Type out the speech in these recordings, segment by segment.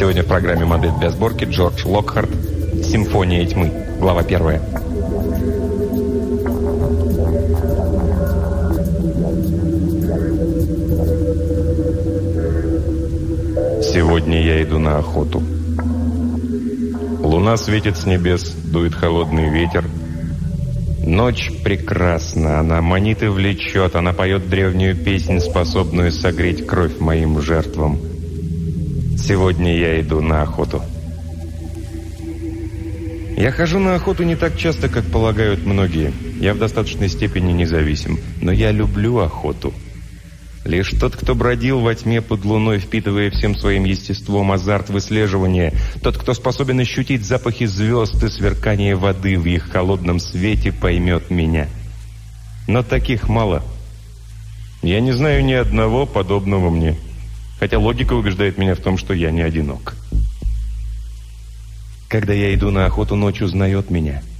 Сегодня в программе «Модель для сборки» Джордж Локхарт «Симфония тьмы», глава первая. Сегодня я иду на охоту. Луна светит с небес, дует холодный ветер. Ночь прекрасна, она манит и влечет, она поет древнюю песнь, способную согреть кровь моим жертвам. Сегодня я иду на охоту. Я хожу на охоту не так часто, как полагают многие. Я в достаточной степени независим, но я люблю охоту. Лишь тот, кто бродил во тьме под луной, впитывая всем своим естеством азарт выслеживания, тот, кто способен ощутить запахи звезд и сверкание воды в их холодном свете, поймет меня. Но таких мало. Я не знаю ни одного подобного мне, хотя логика убеждает меня в том, что я не одинок. Когда я иду на охоту, ночь узнает меня —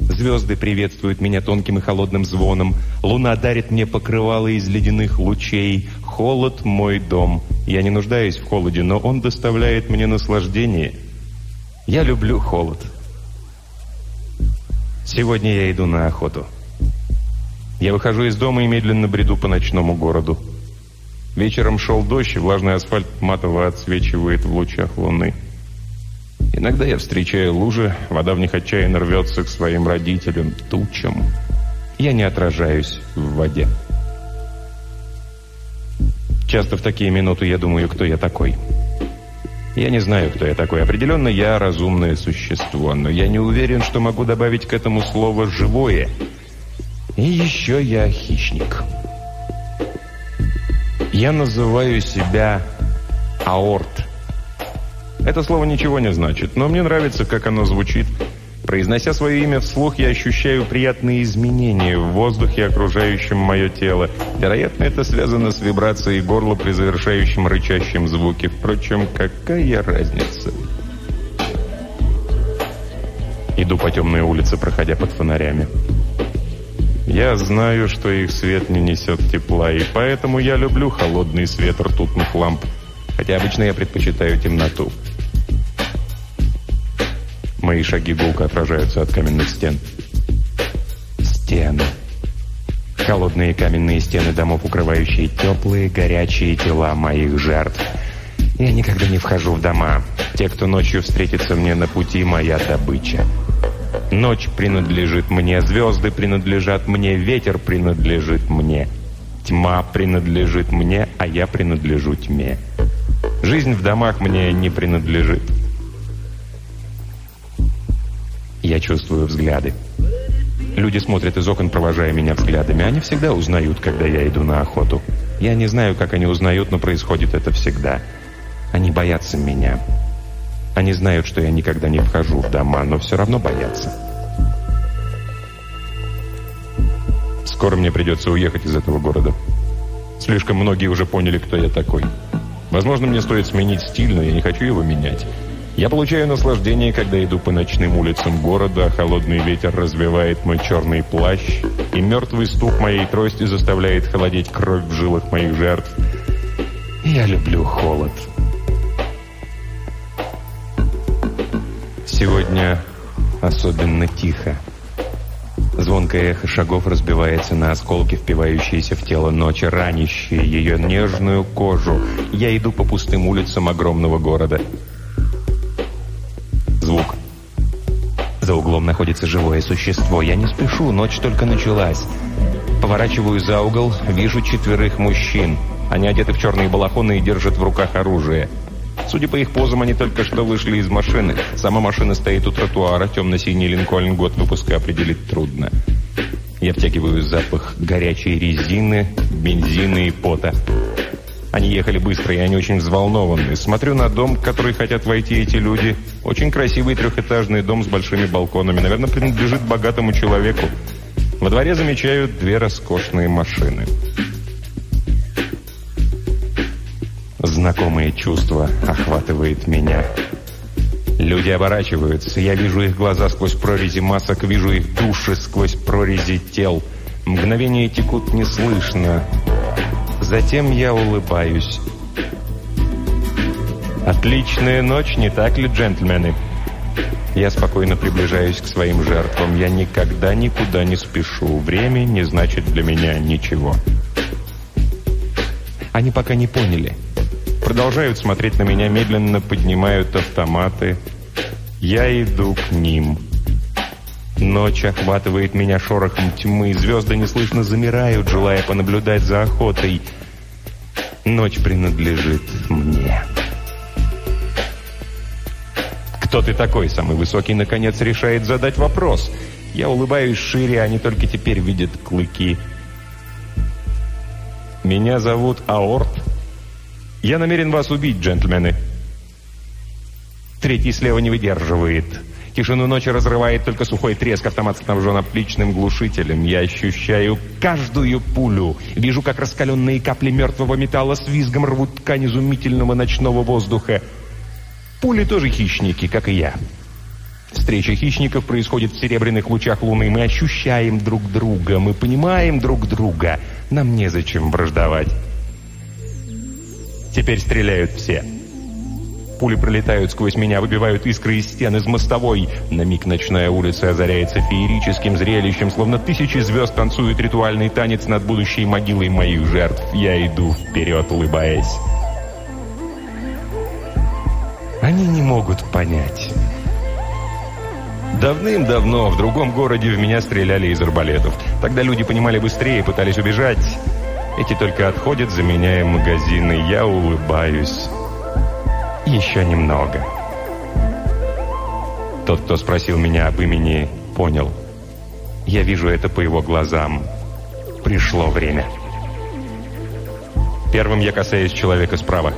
Звезды приветствуют меня тонким и холодным звоном. Луна дарит мне покрывало из ледяных лучей. Холод — мой дом. Я не нуждаюсь в холоде, но он доставляет мне наслаждение. Я люблю холод. Сегодня я иду на охоту. Я выхожу из дома и медленно бреду по ночному городу. Вечером шел дождь, и влажный асфальт матово отсвечивает в лучах луны. Иногда я встречаю лужи, вода в них отчаянно рвется к своим родителям, тучам. Я не отражаюсь в воде. Часто в такие минуты я думаю, кто я такой. Я не знаю, кто я такой. Определенно, я разумное существо, но я не уверен, что могу добавить к этому слово «живое». И еще я хищник. Я называю себя аорт. Это слово ничего не значит, но мне нравится, как оно звучит. Произнося свое имя вслух, я ощущаю приятные изменения в воздухе, окружающем мое тело. Вероятно, это связано с вибрацией горла при завершающем рычащем звуке. Впрочем, какая разница? Иду по темной улице, проходя под фонарями. Я знаю, что их свет не несет тепла, и поэтому я люблю холодный свет ртутных ламп, хотя обычно я предпочитаю темноту. Мои шаги гулко отражаются от каменных стен. Стены. Холодные каменные стены домов, укрывающие теплые, горячие тела моих жертв. Я никогда не вхожу в дома. Те, кто ночью встретится мне на пути, моя добыча. Ночь принадлежит мне, звезды принадлежат мне, ветер принадлежит мне. Тьма принадлежит мне, а я принадлежу тьме. Жизнь в домах мне не принадлежит. Я чувствую взгляды. Люди смотрят из окон, провожая меня взглядами. Они всегда узнают, когда я иду на охоту. Я не знаю, как они узнают, но происходит это всегда. Они боятся меня. Они знают, что я никогда не вхожу в дома, но все равно боятся. Скоро мне придется уехать из этого города. Слишком многие уже поняли, кто я такой. Возможно, мне стоит сменить стиль, но я не хочу его менять. Я получаю наслаждение, когда иду по ночным улицам города, а холодный ветер развивает мой черный плащ, и мертвый стук моей трости заставляет холодеть кровь в жилах моих жертв. Я люблю холод. Сегодня особенно тихо. Звонкое эхо шагов разбивается на осколки, впивающиеся в тело ночи, ранящие ее нежную кожу. Я иду по пустым улицам огромного города. Звук. За углом находится живое существо. Я не спешу, ночь только началась. Поворачиваю за угол, вижу четверых мужчин. Они одеты в черные балахоны и держат в руках оружие. Судя по их позам, они только что вышли из машины. Сама машина стоит у тротуара, темно-синий Линкольн, год выпуска определить трудно. Я втягиваю запах горячей резины, бензина и пота. Они ехали быстро, и они очень взволнованы. Смотрю на дом, в который хотят войти эти люди. Очень красивый трехэтажный дом с большими балконами. Наверное, принадлежит богатому человеку. Во дворе замечаю две роскошные машины. Знакомое чувство охватывает меня. Люди оборачиваются. Я вижу их глаза сквозь прорези масок, вижу их души сквозь прорези тел. Мгновения текут неслышно. Затем я улыбаюсь. Отличная ночь, не так ли, джентльмены? Я спокойно приближаюсь к своим жертвам. Я никогда никуда не спешу. Время не значит для меня ничего. Они пока не поняли. Продолжают смотреть на меня, медленно поднимают автоматы. Я иду к ним. Ночь охватывает меня шорохом тьмы. Звезды неслышно замирают, желая понаблюдать за охотой. Ночь принадлежит мне. «Кто ты такой?» Самый высокий, наконец, решает задать вопрос. Я улыбаюсь шире, они только теперь видят клыки. «Меня зовут Аорт. Я намерен вас убить, джентльмены». Третий слева не выдерживает. Тишину ночи разрывает только сухой треск. Автомат снабжен отличным глушителем. Я ощущаю каждую пулю. Вижу, как раскаленные капли мертвого металла с визгом рвут ткань изумительного ночного воздуха. Пули тоже хищники, как и я. Встреча хищников происходит в серебряных лучах луны. Мы ощущаем друг друга, мы понимаем друг друга. Нам незачем враждовать. Теперь стреляют все. Пули пролетают сквозь меня, выбивают искры из стен, из мостовой. На миг ночная улица озаряется феерическим зрелищем, словно тысячи звезд танцуют ритуальный танец над будущей могилой моих жертв. Я иду вперед, улыбаясь. Они не могут понять. Давным-давно в другом городе в меня стреляли из арбалетов. Тогда люди понимали быстрее, пытались убежать. Эти только отходят, заменяя магазины. Я улыбаюсь. Еще немного. Тот, кто спросил меня об имени, понял. Я вижу это по его глазам. Пришло время. Первым я касаюсь человека справа.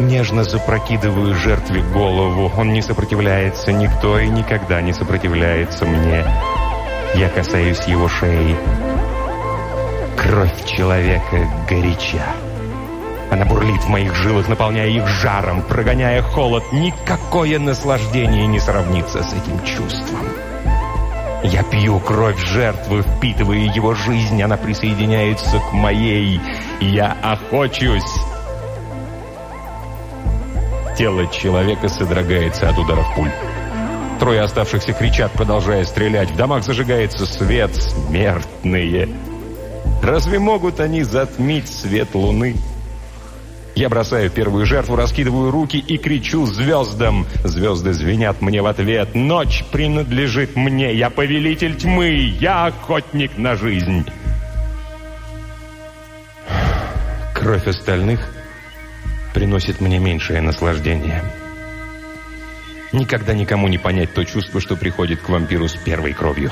Нежно запрокидываю жертве голову. Он не сопротивляется, никто и никогда не сопротивляется мне. Я касаюсь его шеи. Кровь человека горяча. Она бурлит в моих жилах, наполняя их жаром, прогоняя холод. Никакое наслаждение не сравнится с этим чувством. Я пью кровь жертвы, впитывая его жизнь, она присоединяется к моей. Я охочусь. Тело человека содрогается от ударов пуль. Трое оставшихся кричат, продолжая стрелять. В домах зажигается свет. Смертные. Разве могут они затмить свет луны? Я бросаю первую жертву, раскидываю руки и кричу звездам. Звезды звенят мне в ответ. Ночь принадлежит мне. Я повелитель тьмы. Я охотник на жизнь. Кровь остальных приносит мне меньшее наслаждение. Никогда никому не понять то чувство, что приходит к вампиру с первой кровью.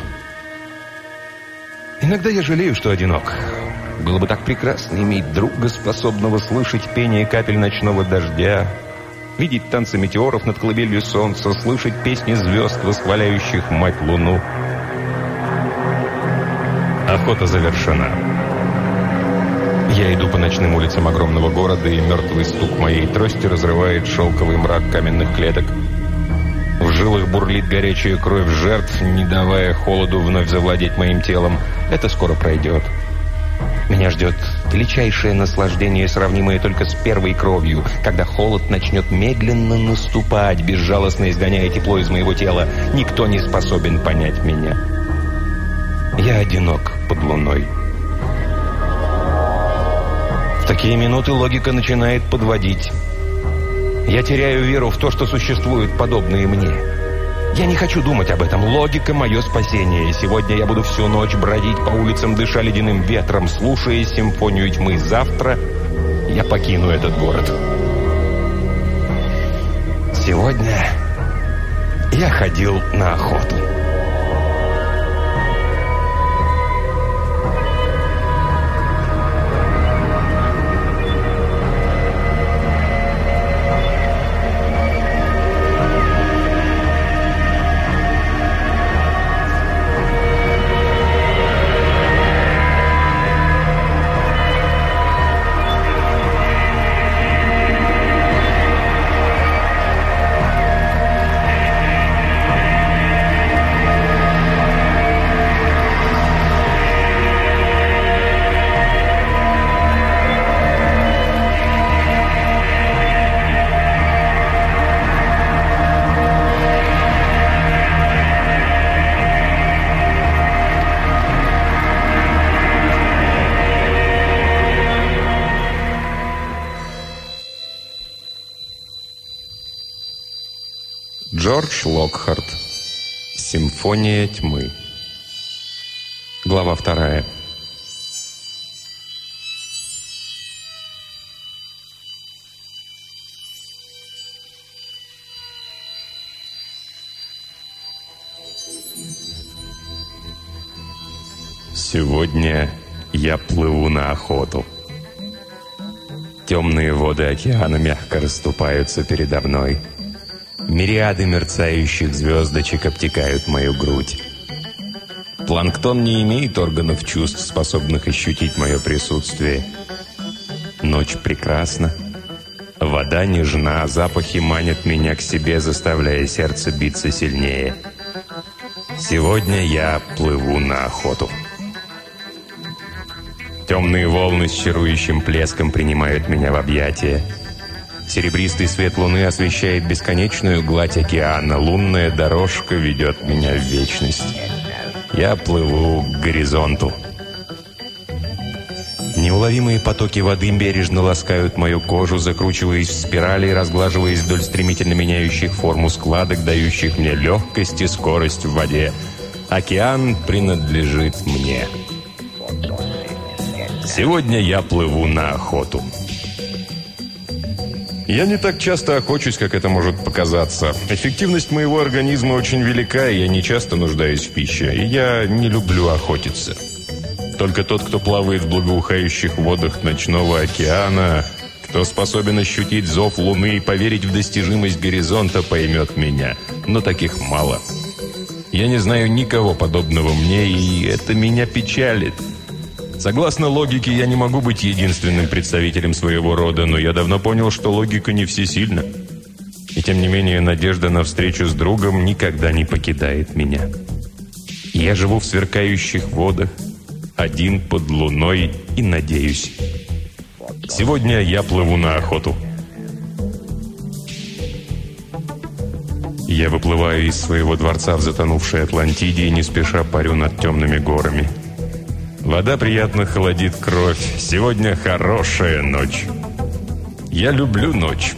Иногда я жалею, что одинок. Было бы так прекрасно иметь друга, способного слышать пение капель ночного дождя, видеть танцы метеоров над колыбелью солнца, слышать песни звезд, восхваляющих мать Луну. Охота завершена. Я иду по ночным улицам огромного города, и мертвый стук моей трости разрывает шелковый мрак каменных клеток. В жилах бурлит горячая кровь жертв, не давая холоду вновь завладеть моим телом. Это скоро пройдет. Меня ждет величайшее наслаждение, сравнимое только с первой кровью, когда холод начнет медленно наступать, безжалостно изгоняя тепло из моего тела. Никто не способен понять меня. Я одинок под луной. В такие минуты логика начинает подводить. Я теряю веру в то, что существуют подобные мне. Я не хочу думать об этом. Логика – мое спасение. Сегодня я буду всю ночь бродить по улицам, дыша ледяным ветром, слушая симфонию тьмы. Завтра я покину этот город. Сегодня я ходил на охоту. Джордж Локхарт. Симфония тьмы. Глава вторая. Сегодня я плыву на охоту. Темные воды океана мягко расступаются передо мной. Мириады мерцающих звездочек обтекают мою грудь. Планктон не имеет органов чувств, способных ощутить мое присутствие. Ночь прекрасна. Вода нежна, запахи манят меня к себе, заставляя сердце биться сильнее. Сегодня я плыву на охоту. Темные волны с чарующим плеском принимают меня в объятия. Серебристый свет луны освещает бесконечную гладь океана. Лунная дорожка ведет меня в вечность. Я плыву к горизонту. Неуловимые потоки воды бережно ласкают мою кожу, закручиваясь в спирали и разглаживаясь вдоль стремительно меняющих форму складок, дающих мне легкость и скорость в воде. Океан принадлежит мне. Сегодня я плыву на охоту. Я не так часто охочусь, как это может показаться. Эффективность моего организма очень велика, и я не часто нуждаюсь в пище. И я не люблю охотиться. Только тот, кто плавает в благоухающих водах ночного океана, кто способен ощутить зов луны и поверить в достижимость горизонта, поймет меня. Но таких мало. Я не знаю никого подобного мне, и это меня печалит. Согласно логике, я не могу быть единственным представителем своего рода, но я давно понял, что логика не всесильна. И тем не менее, надежда на встречу с другом никогда не покидает меня. Я живу в сверкающих водах, один под луной и надеюсь. Сегодня я плыву на охоту. Я выплываю из своего дворца в затонувшей Атлантиде и не спеша парю над темными горами. Вода приятно холодит кровь. Сегодня хорошая ночь. Я люблю ночь.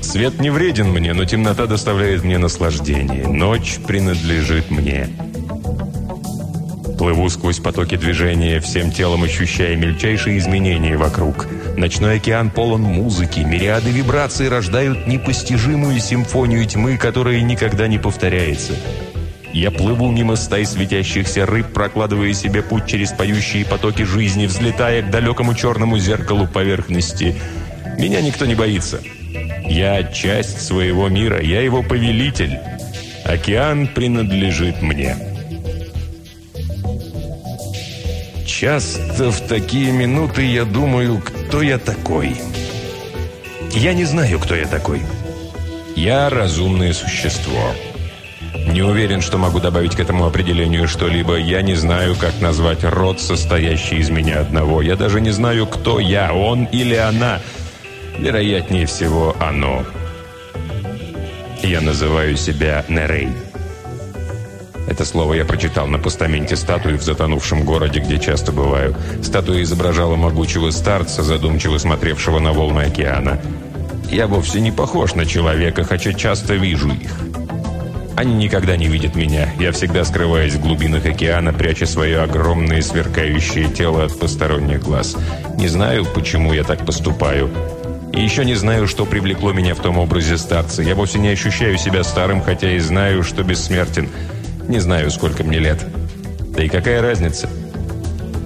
Свет не вреден мне, но темнота доставляет мне наслаждение. Ночь принадлежит мне. Плыву сквозь потоки движения, всем телом ощущая мельчайшие изменения вокруг. Ночной океан полон музыки, мириады вибраций рождают непостижимую симфонию тьмы, которая никогда не повторяется. Я плыву мимо стай светящихся рыб, прокладывая себе путь через поющие потоки жизни, взлетая к далекому черному зеркалу поверхности. Меня никто не боится. Я часть своего мира, я его повелитель. Океан принадлежит мне. Часто в такие минуты я думаю, кто я такой. Я не знаю, кто я такой. Я разумное существо. Не уверен, что могу добавить к этому определению что-либо. Я не знаю, как назвать род, состоящий из меня одного. Я даже не знаю, кто я, он или она. Вероятнее всего, оно. Я называю себя Нерей. Это слово я прочитал на постаменте статуи в затонувшем городе, где часто бываю. Статуя изображала могучего старца, задумчиво смотревшего на волны океана. Я вовсе не похож на человека, хотя часто вижу их. Они никогда не видят меня. Я всегда скрываюсь в глубинах океана, пряча свое огромное сверкающее тело от посторонних глаз. Не знаю, почему я так поступаю. И еще не знаю, что привлекло меня в том образе старца. Я вовсе не ощущаю себя старым, хотя и знаю, что бессмертен. Не знаю, сколько мне лет. Да и какая разница?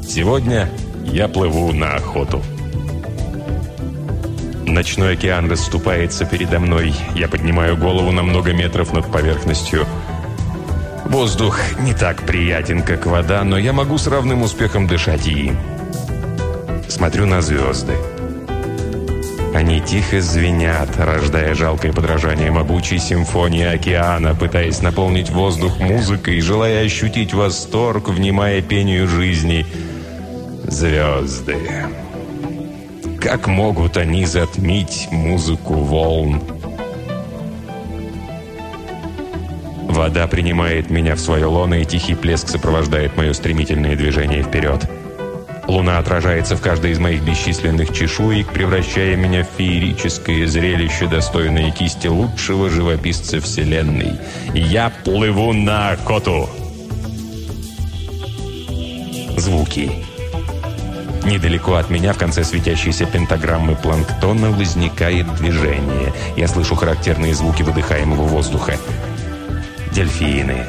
Сегодня я плыву на охоту. Ночной океан расступается передо мной. Я поднимаю голову на много метров над поверхностью. Воздух не так приятен, как вода, но я могу с равным успехом дышать и. Смотрю на звезды. Они тихо звенят, рождая жалкое подражание могучей симфонии океана, пытаясь наполнить воздух музыкой, желая ощутить восторг, внимая пению жизни. Звезды. Как могут они затмить музыку волн? Вода принимает меня в свое лоно, и тихий плеск сопровождает мое стремительное движение вперед. Луна отражается в каждой из моих бесчисленных чешуек, превращая меня в феерическое зрелище, достойное кисти лучшего живописца Вселенной. Я плыву на коту. Звуки. Недалеко от меня, в конце светящейся пентаграммы планктона, возникает движение. Я слышу характерные звуки выдыхаемого воздуха. Дельфины.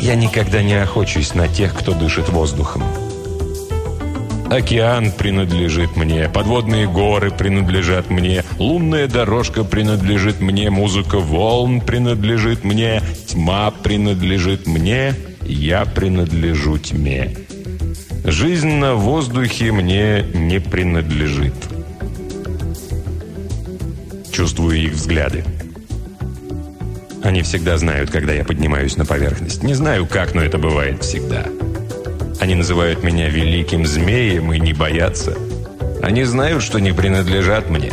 Я никогда не охочусь на тех, кто дышит воздухом. Океан принадлежит мне, подводные горы принадлежат мне, лунная дорожка принадлежит мне, музыка волн принадлежит мне, тьма принадлежит мне, я принадлежу тьме. Жизнь на воздухе мне не принадлежит. Чувствую их взгляды. Они всегда знают, когда я поднимаюсь на поверхность. Не знаю, как, но это бывает всегда. Они называют меня великим змеем и не боятся. Они знают, что не принадлежат мне.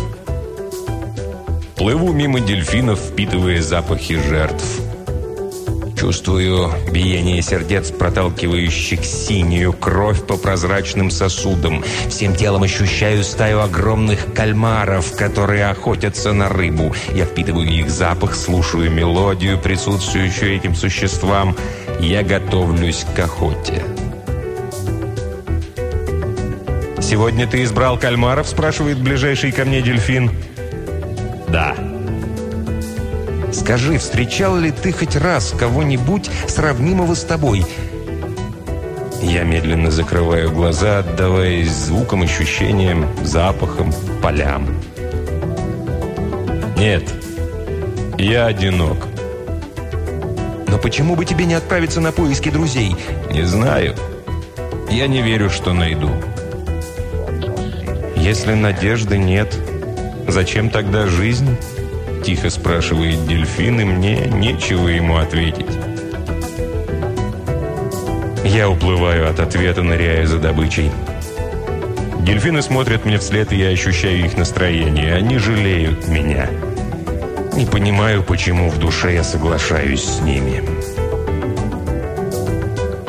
Плыву мимо дельфинов, впитывая запахи жертв. Чувствую биение сердец, проталкивающих синюю кровь по прозрачным сосудам. Всем телом ощущаю стаю огромных кальмаров, которые охотятся на рыбу. Я впитываю их запах, слушаю мелодию, присутствующую этим существам. Я готовлюсь к охоте. «Сегодня ты избрал кальмаров?» – спрашивает ближайший ко мне дельфин. «Да». Скажи, встречал ли ты хоть раз кого-нибудь сравнимого с тобой? Я медленно закрываю глаза, отдаваясь звукам, ощущениям, запахам, полям. Нет, я одинок. Но почему бы тебе не отправиться на поиски друзей? Не знаю. Я не верю, что найду. Если надежды нет, зачем тогда жизнь? Тихо спрашивает дельфин, и мне нечего ему ответить. Я уплываю от ответа, ныряя за добычей. Дельфины смотрят мне вслед, и я ощущаю их настроение. Они жалеют меня. Не понимаю, почему в душе я соглашаюсь с ними.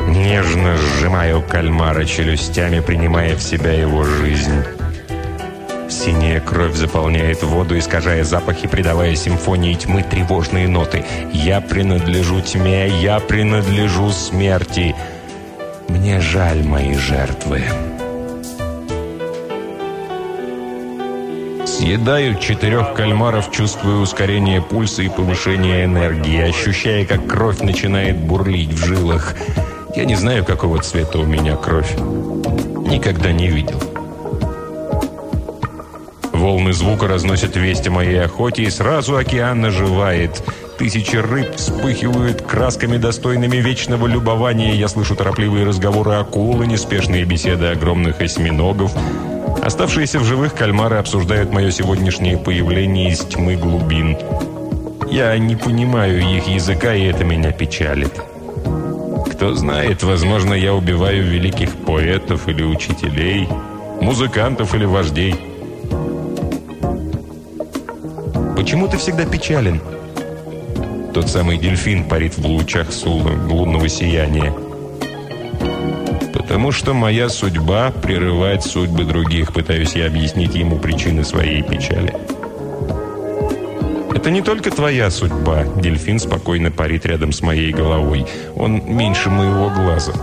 Нежно сжимаю кальмара челюстями, принимая в себя его жизнь. Синяя кровь заполняет воду, искажая запахи, придавая симфонии тьмы тревожные ноты. «Я принадлежу тьме, я принадлежу смерти». Мне жаль мои жертвы. Съедаю четырех кальмаров, чувствуя ускорение пульса и повышение энергии, ощущая, как кровь начинает бурлить в жилах. Я не знаю, какого цвета у меня кровь. Никогда не видел. Волны звука разносят весть о моей охоте, и сразу океан оживает. Тысячи рыб вспыхивают красками, достойными вечного любования. Я слышу торопливые разговоры акулы, неспешные беседы огромных осьминогов. Оставшиеся в живых кальмары обсуждают мое сегодняшнее появление из тьмы глубин. Я не понимаю их языка, и это меня печалит. Кто знает, возможно, я убиваю великих поэтов или учителей, музыкантов или вождей. Почему ты всегда печален?» Тот самый дельфин парит в лучах лунного сияния. «Потому что моя судьба — прерывать судьбы других», пытаюсь я объяснить ему причины своей печали. «Это не только твоя судьба», — дельфин спокойно парит рядом с моей головой. «Он меньше моего глаза».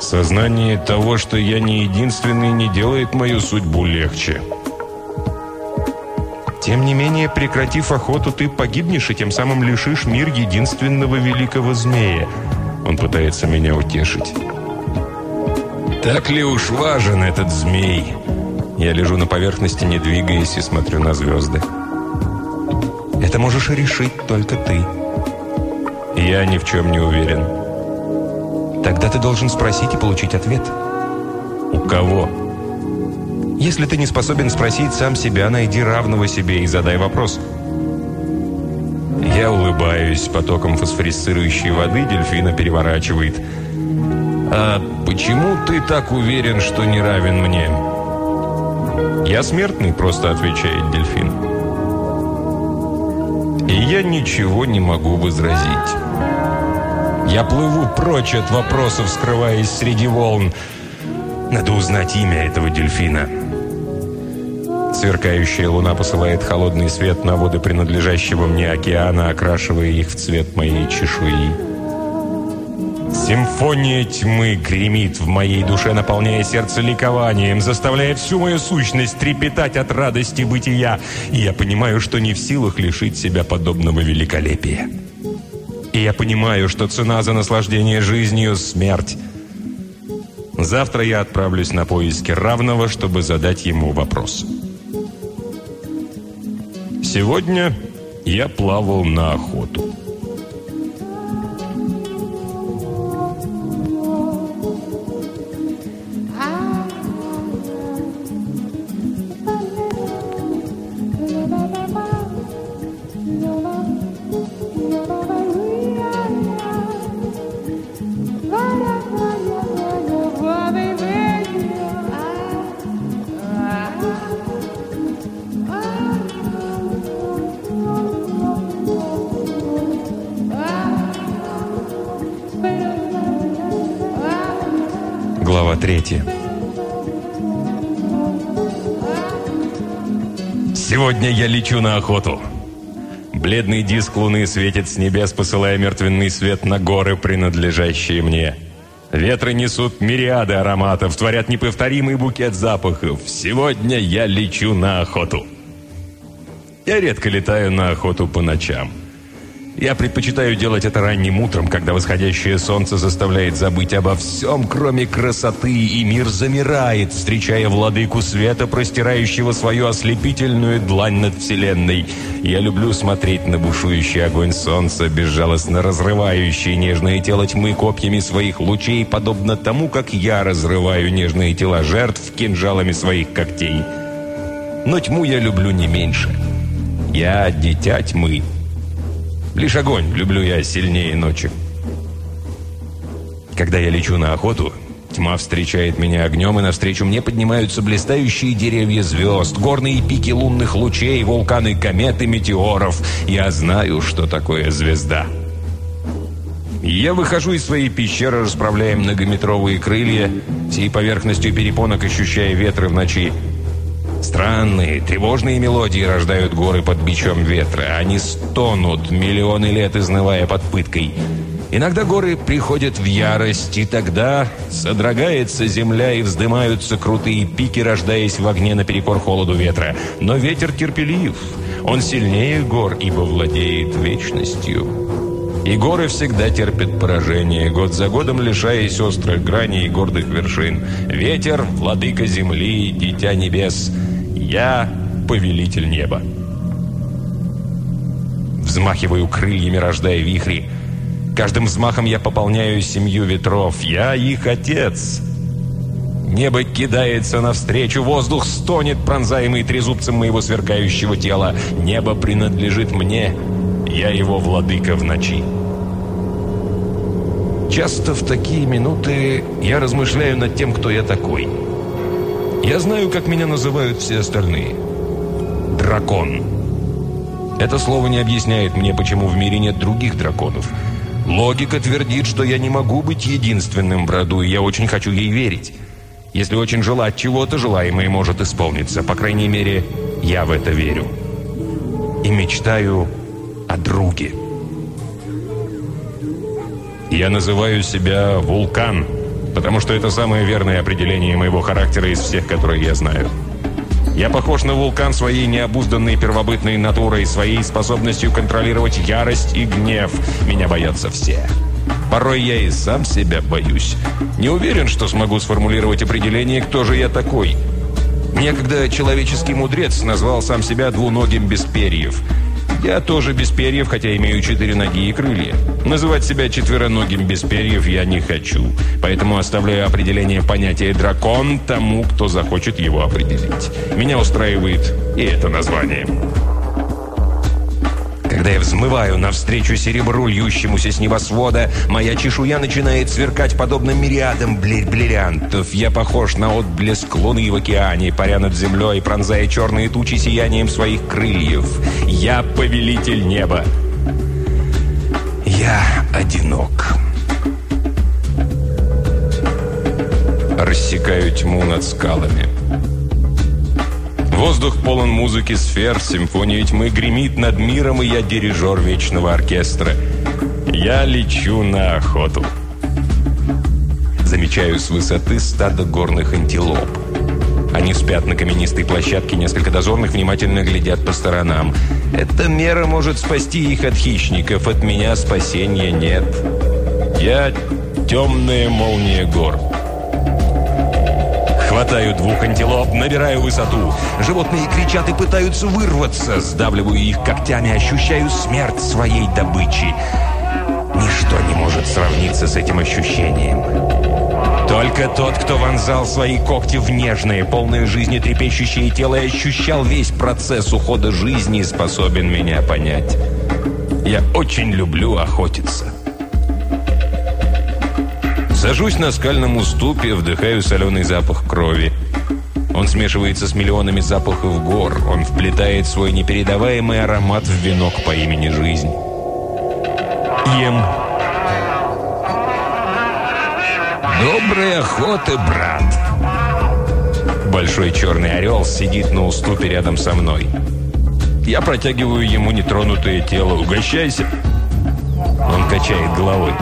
Сознание того, что я не единственный, не делает мою судьбу легче. Тем не менее, прекратив охоту, ты погибнешь и тем самым лишишь мир единственного великого змея. Он пытается меня утешить. Так ли уж важен этот змей? Я лежу на поверхности, не двигаясь, и смотрю на звезды. Это можешь решить только ты. Я ни в чем не уверен. Тогда ты должен спросить и получить ответ. У кого? Если ты не способен спросить сам себя, найди равного себе и задай вопрос. Я улыбаюсь, потоком фосфорисцирующей воды дельфина переворачивает. «А почему ты так уверен, что не равен мне?» «Я смертный», — просто отвечает дельфин. И я ничего не могу возразить. Я плыву прочь от вопросов, скрываясь среди волн. Надо узнать имя этого дельфина. Сверкающая луна посылает холодный свет на воды принадлежащего мне океана, окрашивая их в цвет моей чешуи. Симфония тьмы гремит в моей душе, наполняя сердце ликованием, заставляя всю мою сущность трепетать от радости бытия. И я понимаю, что не в силах лишить себя подобного великолепия. И я понимаю, что цена за наслаждение жизнью – смерть. Завтра я отправлюсь на поиски равного, чтобы задать ему вопрос. Сегодня я плавал на охоту. Третье. Сегодня я лечу на охоту. Бледный диск луны светит с небес, посылая мертвенный свет на горы, принадлежащие мне. Ветры несут мириады ароматов, творят неповторимый букет запахов. Сегодня я лечу на охоту. Я редко летаю на охоту по ночам. Я предпочитаю делать это ранним утром, когда восходящее солнце заставляет забыть обо всем, кроме красоты, и мир замирает, встречая владыку света, простирающего свою ослепительную длань над вселенной. Я люблю смотреть на бушующий огонь солнца, безжалостно разрывающий нежное тело тьмы копьями своих лучей, подобно тому, как я разрываю нежные тела жертв кинжалами своих когтей. Но тьму я люблю не меньше. Я дитя тьмы. Лишь огонь люблю я сильнее ночи. Когда я лечу на охоту, тьма встречает меня огнем, и навстречу мне поднимаются блистающие деревья звезд, горные пики лунных лучей, вулканы комет и метеоров. Я знаю, что такое звезда. Я выхожу из своей пещеры, расправляя многометровые крылья, всей поверхностью перепонок ощущая ветры в ночи. Странные, тревожные мелодии рождают горы под бичом ветра. Они стонут, миллионы лет изнывая под пыткой. Иногда горы приходят в ярость, и тогда содрогается земля и вздымаются крутые пики, рождаясь в огне наперекор холоду ветра. Но ветер терпелив. Он сильнее гор, ибо владеет вечностью. И горы всегда терпят поражение, год за годом лишаясь острых граней и гордых вершин. Ветер — владыка земли, дитя небес — я повелитель неба. Взмахиваю крыльями, рождая вихри. Каждым взмахом я пополняю семью ветров. Я их отец. Небо кидается навстречу, воздух стонет, пронзаемый трезубцем моего сверкающего тела. Небо принадлежит мне, я его владыка в ночи. Часто в такие минуты я размышляю над тем, кто я такой – я знаю, как меня называют все остальные. Дракон. Это слово не объясняет мне, почему в мире нет других драконов. Логика твердит, что я не могу быть единственным в роду, и я очень хочу ей верить. Если очень желать чего-то, желаемое может исполниться. По крайней мере, я в это верю. И мечтаю о друге. Я называю себя «Вулкан», потому что это самое верное определение моего характера из всех, которые я знаю. Я похож на вулкан своей необузданной первобытной натурой, своей способностью контролировать ярость и гнев. Меня боятся все. Порой я и сам себя боюсь. Не уверен, что смогу сформулировать определение, кто же я такой. Некогда человеческий мудрец назвал сам себя двуногим без перьев – я тоже без перьев, хотя имею четыре ноги и крылья. Называть себя четвероногим без перьев я не хочу. Поэтому оставляю определение понятия «дракон» тому, кто захочет его определить. Меня устраивает и это название. Когда я взмываю навстречу серебру, льющемуся с небосвода, моя чешуя начинает сверкать подобно мириадам бриллиантов. Я похож на отблеск луны в океане, паря над землей, пронзая черные тучи сиянием своих крыльев. Я повелитель неба. Я одинок. Рассекаю тьму над скалами. Воздух полон музыки сфер, симфония тьмы гремит над миром, и я дирижер вечного оркестра. Я лечу на охоту. Замечаю с высоты стадо горных антилоп. Они спят на каменистой площадке, несколько дозорных внимательно глядят по сторонам. Эта мера может спасти их от хищников, от меня спасения нет. Я темная молния гор. Хватаю двух антилоп, набираю высоту. Животные кричат и пытаются вырваться. Сдавливаю их когтями, ощущаю смерть своей добычи. Ничто не может сравниться с этим ощущением. Только тот, кто вонзал свои когти в нежное, полное жизни трепещущее тело и ощущал весь процесс ухода жизни, способен меня понять. Я очень люблю охотиться. Сажусь на скальном уступе, вдыхаю соленый запах крови. Он смешивается с миллионами запахов гор. Он вплетает свой непередаваемый аромат в венок по имени «Жизнь». Ем. Доброй охоты, брат. Большой черный орел сидит на уступе рядом со мной. Я протягиваю ему нетронутое тело. Угощайся. Он качает головой.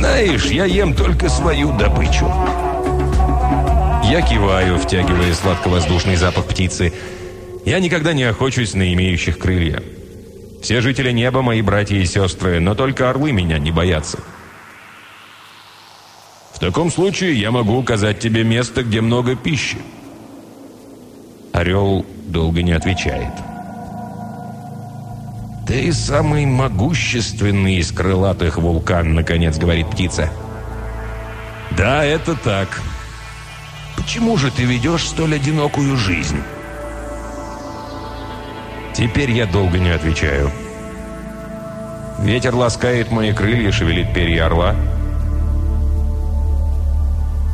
Знаешь, я ем только свою добычу. Я киваю, втягивая сладковоздушный запах птицы. Я никогда не охочусь на имеющих крылья. Все жители неба мои братья и сестры, но только орлы меня не боятся. В таком случае я могу указать тебе место, где много пищи. Орел долго не отвечает. «Ты самый могущественный из крылатых вулкан», — наконец говорит птица. «Да, это так. Почему же ты ведешь столь одинокую жизнь?» Теперь я долго не отвечаю. Ветер ласкает мои крылья, шевелит перья орла.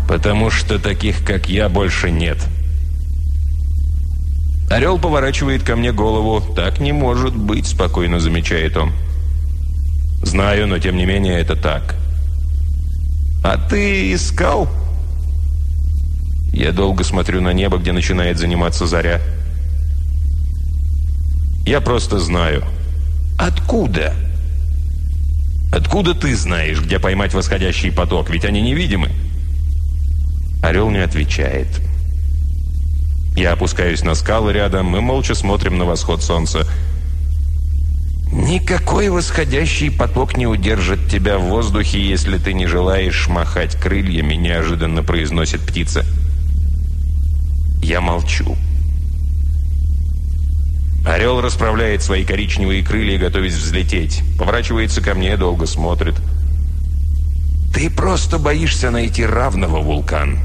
Потому что таких, как я, больше нет. Орел поворачивает ко мне голову. «Так не может быть», — спокойно замечает он. «Знаю, но тем не менее это так». «А ты искал?» Я долго смотрю на небо, где начинает заниматься заря. Я просто знаю. Откуда? Откуда ты знаешь, где поймать восходящий поток? Ведь они невидимы. Орел не отвечает. Я опускаюсь на скалы рядом, мы молча смотрим на восход солнца. Никакой восходящий поток не удержит тебя в воздухе, если ты не желаешь махать крыльями, неожиданно произносит птица. Я молчу. Орел расправляет свои коричневые крылья, готовясь взлететь. Поворачивается ко мне, долго смотрит. «Ты просто боишься найти равного, вулкан.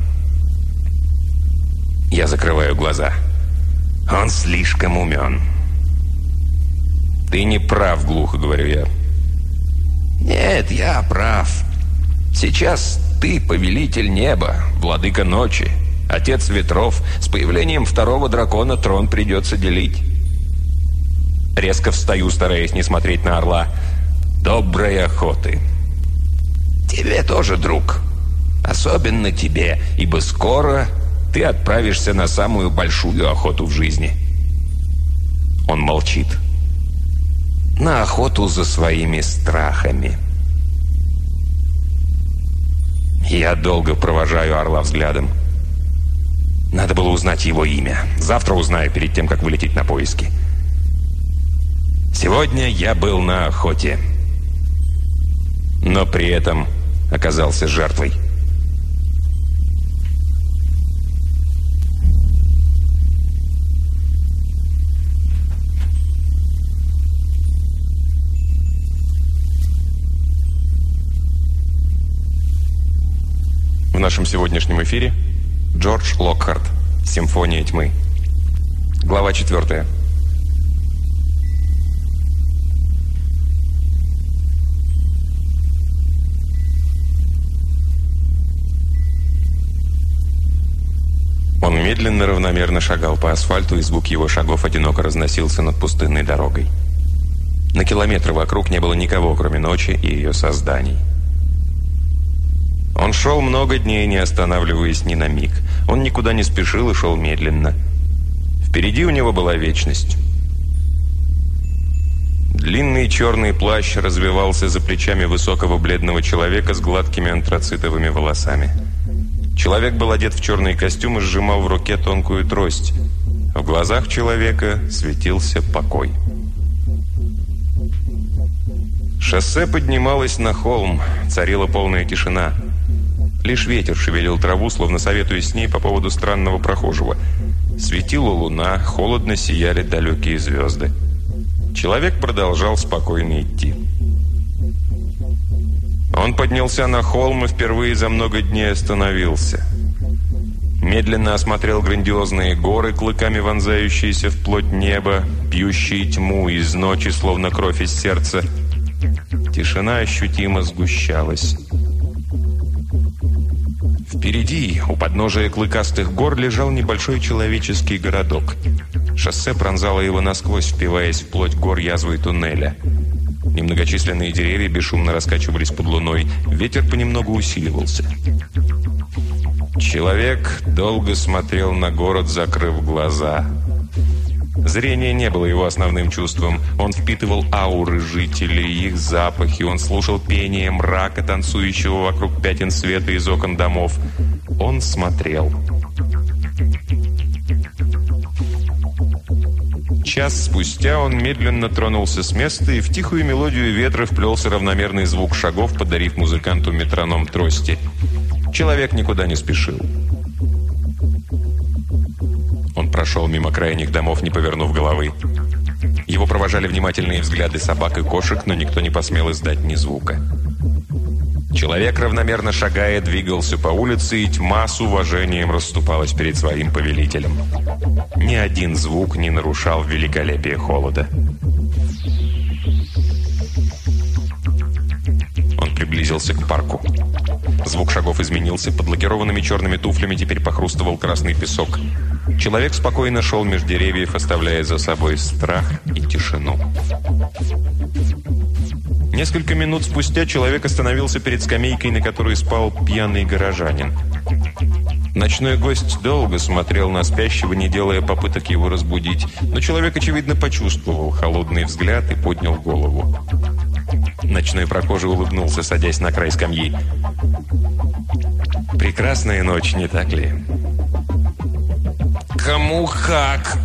Я закрываю глаза. Он слишком умен. Ты не прав, глухо говорю я. Нет, я прав. Сейчас ты повелитель неба, владыка ночи, отец ветров. С появлением второго дракона трон придется делить. Резко встаю, стараясь не смотреть на орла. Доброй охоты. Тебе тоже, друг. Особенно тебе, ибо скоро ты отправишься на самую большую охоту в жизни. Он молчит. На охоту за своими страхами. Я долго провожаю орла взглядом. Надо было узнать его имя. Завтра узнаю перед тем, как вылететь на поиски. Сегодня я был на охоте. Но при этом оказался жертвой. Нашем сегодняшнем эфире Джордж Локхарт «Симфония тьмы». Глава 4. Он медленно, равномерно шагал по асфальту, и звук его шагов одиноко разносился над пустынной дорогой. На километры вокруг не было никого, кроме ночи и ее созданий. Он шел много дней, не останавливаясь ни на миг. Он никуда не спешил и шел медленно. Впереди у него была вечность. Длинный черный плащ развивался за плечами высокого бледного человека с гладкими антрацитовыми волосами. Человек был одет в черный костюм и сжимал в руке тонкую трость. В глазах человека светился покой. Шоссе поднималось на холм, царила полная тишина. Лишь ветер шевелил траву, словно советуясь с ней по поводу странного прохожего. Светила луна, холодно сияли далекие звезды. Человек продолжал спокойно идти. Он поднялся на холм и впервые за много дней остановился. Медленно осмотрел грандиозные горы, клыками вонзающиеся в плоть неба, пьющие тьму из ночи, словно кровь из сердца. Тишина ощутимо сгущалась. Впереди, у подножия клыкастых гор, лежал небольшой человеческий городок. Шоссе пронзало его насквозь, впиваясь в плоть гор язвы туннеля. Немногочисленные деревья бесшумно раскачивались под луной. Ветер понемногу усиливался. Человек долго смотрел на город, закрыв глаза. Зрение не было его основным чувством. Он впитывал ауры жителей, их запахи. Он слушал пение мрака, танцующего вокруг пятен света из окон домов. Он смотрел. Час спустя он медленно тронулся с места, и в тихую мелодию ветра вплелся равномерный звук шагов, подарив музыканту метроном трости. Человек никуда не спешил. Прошел мимо крайних домов, не повернув головы. Его провожали внимательные взгляды собак и кошек, но никто не посмел издать ни звука. Человек, равномерно шагая, двигался по улице, и тьма с уважением расступалась перед своим повелителем. Ни один звук не нарушал великолепие холода. Он приблизился к парку. Звук шагов изменился, под лакированными черными туфлями теперь похрустывал красный песок. Человек спокойно шел между деревьев, оставляя за собой страх и тишину. Несколько минут спустя человек остановился перед скамейкой, на которой спал пьяный горожанин. Ночной гость долго смотрел на спящего, не делая попыток его разбудить, но человек, очевидно, почувствовал холодный взгляд и поднял голову. Ночной прохожий улыбнулся, садясь на край скамьи. «Прекрасная ночь, не так ли?» «Кому как?»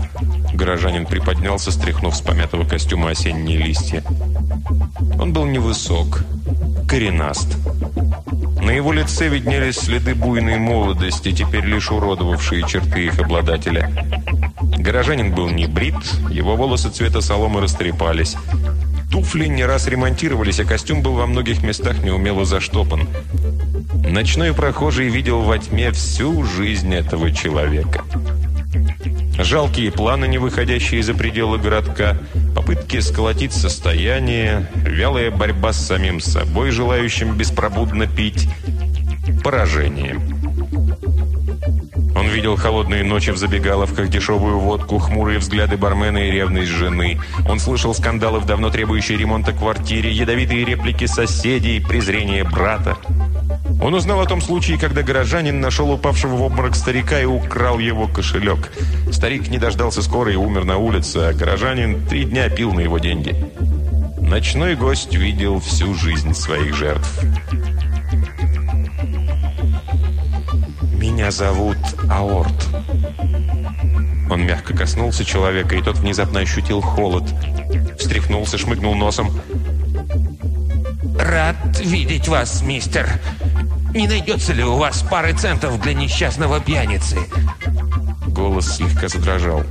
Горожанин приподнялся, стряхнув с помятого костюма осенние листья. Он был невысок, коренаст. На его лице виднелись следы буйной молодости, теперь лишь уродовавшие черты их обладателя. Горожанин был не брит, его волосы цвета соломы растрепались. Туфли не раз ремонтировались, а костюм был во многих местах неумело заштопан. Ночной прохожий видел во тьме всю жизнь этого человека. Жалкие планы, не выходящие за пределы городка, попытки сколотить состояние, вялая борьба с самим собой, желающим беспробудно пить, поражение. Он видел холодные ночи в забегаловках, дешевую водку, хмурые взгляды бармена и ревность жены. Он слышал скандалы в давно требующей ремонта квартире, ядовитые реплики соседей, презрение брата. Он узнал о том случае, когда горожанин нашел упавшего в обморок старика и украл его кошелек. Старик не дождался скорой и умер на улице, а горожанин три дня пил на его деньги. Ночной гость видел всю жизнь своих жертв. «Меня зовут Аорт». Он мягко коснулся человека, и тот внезапно ощутил холод. Встряхнулся, шмыгнул носом. «Рад видеть вас, мистер. Не найдется ли у вас пары центов для несчастного пьяницы?» Голос слегка задрожал.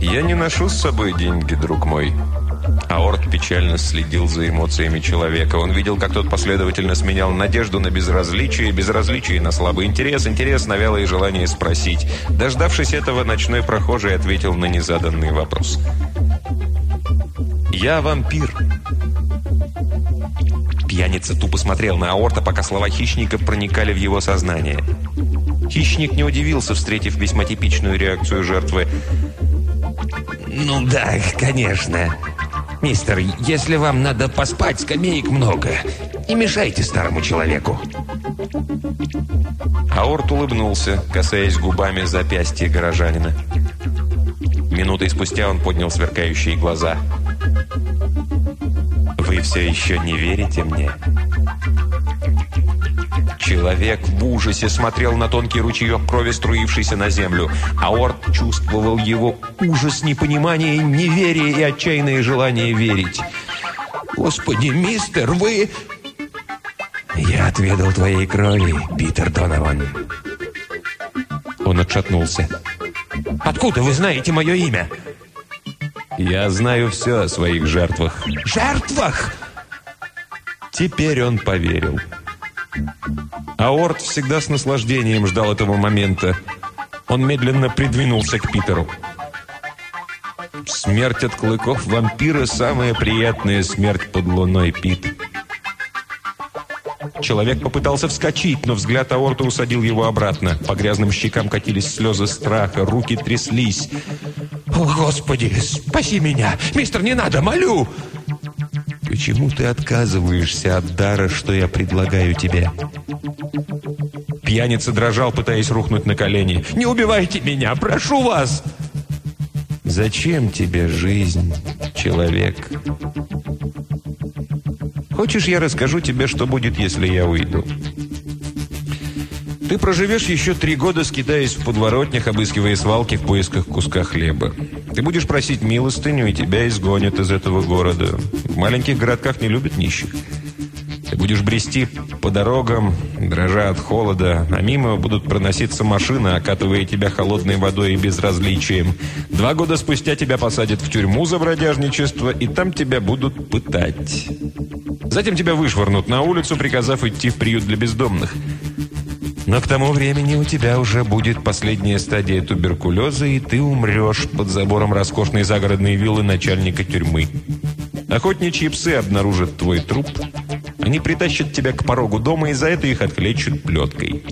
«Я не ношу с собой деньги, друг мой». Аорт печально следил за эмоциями человека. Он видел, как тот последовательно сменял надежду на безразличие, безразличие на слабый интерес, интерес на вялое желание спросить. Дождавшись этого, ночной прохожий ответил на незаданный вопрос. «Я вампир». Пьяница тупо смотрел на Аорта, пока слова хищника проникали в его сознание. Хищник не удивился, встретив весьма типичную реакцию жертвы. «Ну да, конечно. Мистер, если вам надо поспать, скамеек много. Не мешайте старому человеку. Аорт улыбнулся, касаясь губами запястья горожанина. Минутой спустя он поднял сверкающие глаза. «Вы все еще не верите мне?» Человек в ужасе смотрел на тонкий ручеек крови, струившийся на землю. Аорт чувствовал его ужас, непонимание, неверие и отчаянное желание верить. «Господи, мистер, вы...» «Я отведал твоей крови, Питер Донован». Он отшатнулся. «Откуда вы знаете мое имя?» «Я знаю все о своих жертвах». «Жертвах?» Теперь он поверил. Аорт всегда с наслаждением ждал этого момента. Он медленно придвинулся к Питеру. Смерть от клыков вампира – самая приятная смерть под луной, Пит. Человек попытался вскочить, но взгляд Аорта усадил его обратно. По грязным щекам катились слезы страха, руки тряслись. «О, Господи, спаси меня! Мистер, не надо, молю!» «Почему ты отказываешься от дара, что я предлагаю тебе?» Пьяница дрожал, пытаясь рухнуть на колени. «Не убивайте меня! Прошу вас!» «Зачем тебе жизнь, человек?» «Хочешь, я расскажу тебе, что будет, если я уйду?» Ты проживешь еще три года, скитаясь в подворотнях, обыскивая свалки в поисках куска хлеба. Ты будешь просить милостыню, и тебя изгонят из этого города. В маленьких городках не любят нищих. Ты будешь брести по дорогам, дрожа от холода, а мимо будут проноситься машины, окатывая тебя холодной водой и безразличием. Два года спустя тебя посадят в тюрьму за бродяжничество, и там тебя будут пытать. Затем тебя вышвырнут на улицу, приказав идти в приют для бездомных. Но к тому времени у тебя уже будет последняя стадия туберкулеза, и ты умрешь под забором роскошной загородной виллы начальника тюрьмы. Охотничьи псы обнаружат твой труп – они притащат тебя к порогу дома и за это их отклечут плеткой.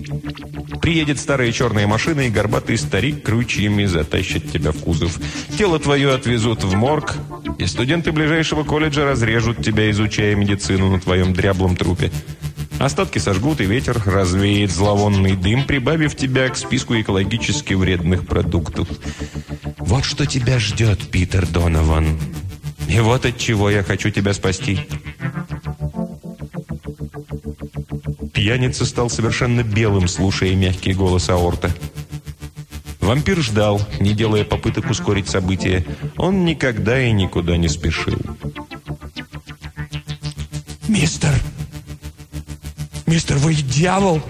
Приедет старая черная машина, и горбатый старик крючьями затащит тебя в кузов. Тело твое отвезут в морг, и студенты ближайшего колледжа разрежут тебя, изучая медицину на твоем дряблом трупе. Остатки сожгут, и ветер развеет зловонный дым, прибавив тебя к списку экологически вредных продуктов. Вот что тебя ждет, Питер Донован. И вот от чего я хочу тебя спасти. Пьяница стал совершенно белым, слушая мягкий голос аорта. Вампир ждал, не делая попыток ускорить события. Он никогда и никуда не спешил. «Мистер! Мистер, вы дьявол!»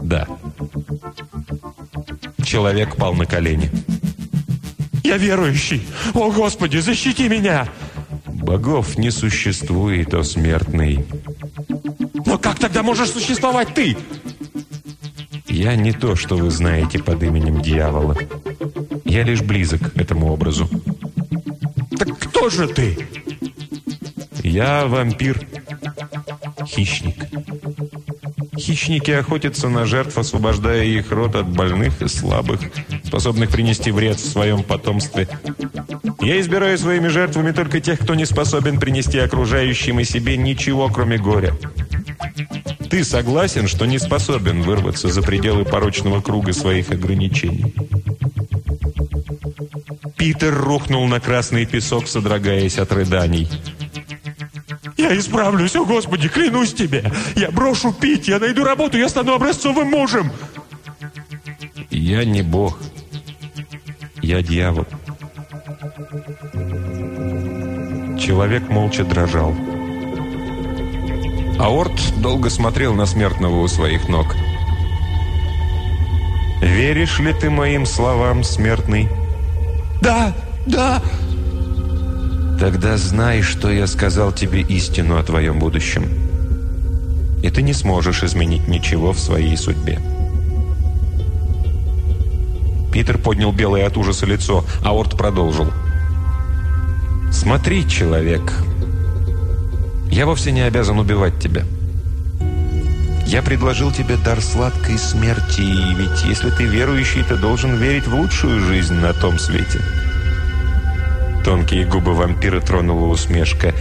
«Да». Человек пал на колени. «Я верующий! О, Господи, защити меня!» «Богов не существует, о смертный!» Но как тогда можешь существовать ты? Я не то, что вы знаете под именем дьявола. Я лишь близок к этому образу. Так кто же ты? Я вампир. Хищник. Хищники охотятся на жертв, освобождая их рот от больных и слабых, способных принести вред в своем потомстве. Я избираю своими жертвами только тех, кто не способен принести окружающим и себе ничего, кроме горя. Ты согласен, что не способен вырваться за пределы порочного круга своих ограничений? Питер рухнул на красный песок, содрогаясь от рыданий. «Я исправлюсь, о Господи, клянусь тебе! Я брошу пить, я найду работу, я стану образцовым мужем!» «Я не Бог. Я дьявол». Человек молча дрожал. Аорт долго смотрел на смертного у своих ног. «Веришь ли ты моим словам, смертный?» «Да, да!» «Тогда знай, что я сказал тебе истину о твоем будущем. И ты не сможешь изменить ничего в своей судьбе». Питер поднял белое от ужаса лицо, а Орт продолжил. «Смотри, человек, я вовсе не обязан убивать тебя. Я предложил тебе дар сладкой смерти, ведь если ты верующий, ты должен верить в лучшую жизнь на том свете». Тонкие губы вампира тронула усмешка.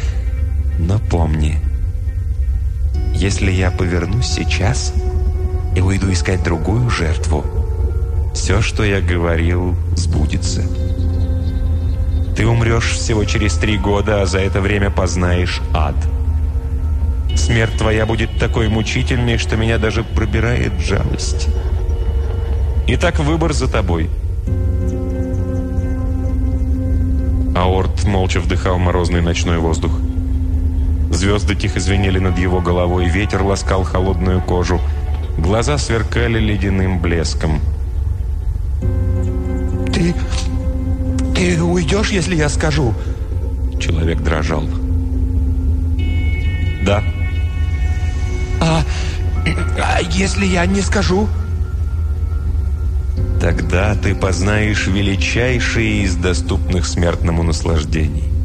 Но помни, если я повернусь сейчас и уйду искать другую жертву, все, что я говорил, сбудется. Ты умрешь всего через три года, а за это время познаешь ад. Смерть твоя будет такой мучительной, что меня даже пробирает жалость. Итак, выбор за тобой. Аорт молча вдыхал морозный ночной воздух. Звезды тихо звенели над его головой, ветер ласкал холодную кожу. Глаза сверкали ледяным блеском. «Ты... ты уйдешь, если я скажу?» Человек дрожал. «Да». «А, а если я не скажу?» Тогда ты познаешь величайшие из доступных смертному наслаждений.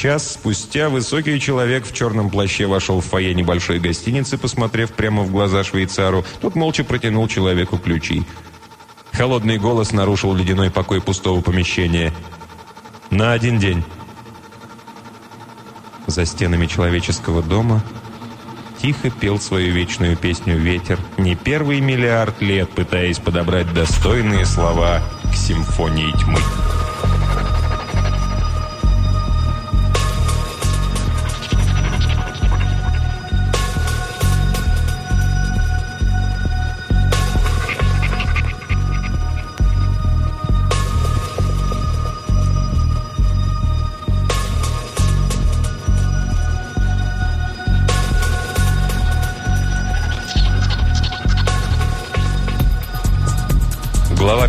Час спустя высокий человек в черном плаще вошел в фойе небольшой гостиницы, посмотрев прямо в глаза швейцару. Тот молча протянул человеку ключи. Холодный голос нарушил ледяной покой пустого помещения. «На один день». За стенами человеческого дома тихо пел свою вечную песню «Ветер», не первый миллиард лет пытаясь подобрать достойные слова к симфонии тьмы.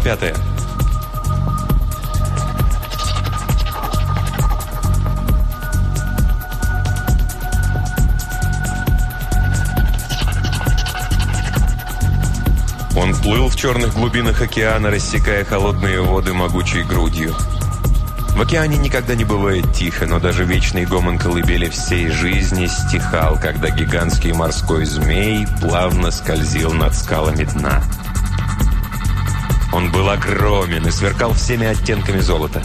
Пятая. Он плыл в черных глубинах океана, рассекая холодные воды могучей грудью. В океане никогда не бывает тихо, но даже вечный гомон колыбели всей жизни стихал, когда гигантский морской змей плавно скользил над скалами дна. Он был огромен и сверкал всеми оттенками золота.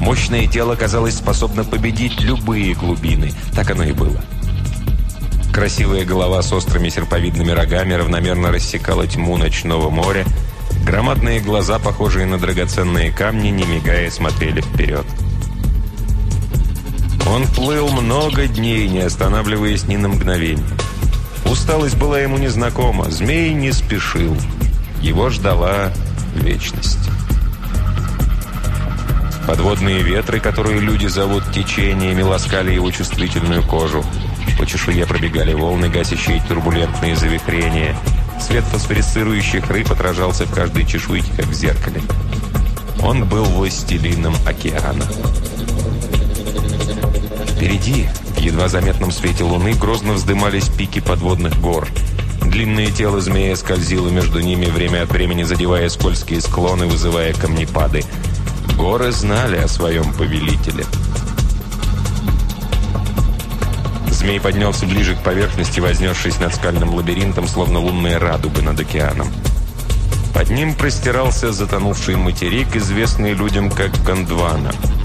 Мощное тело, казалось, способно победить любые глубины. Так оно и было. Красивая голова с острыми серповидными рогами равномерно рассекала тьму ночного моря. Громадные глаза, похожие на драгоценные камни, не мигая, смотрели вперед. Он плыл много дней, не останавливаясь ни на мгновение. Усталость была ему незнакома, змей не спешил. Его ждала вечность. Подводные ветры, которые люди зовут течениями, ласкали его чувствительную кожу. По чешуе пробегали волны, гасящие турбулентные завихрения. Свет фосфорицирующих рыб отражался в каждой чешуйке, как в зеркале. Он был властелином океана. Впереди, в едва заметном свете луны, грозно вздымались пики подводных гор – Длинное тело змея скользило между ними, время от времени задевая скользкие склоны, вызывая камнепады. Горы знали о своем повелителе. Змей поднялся ближе к поверхности, вознесшись над скальным лабиринтом, словно лунная радуга над океаном. Под ним простирался затонувший материк, известный людям как Гондвана –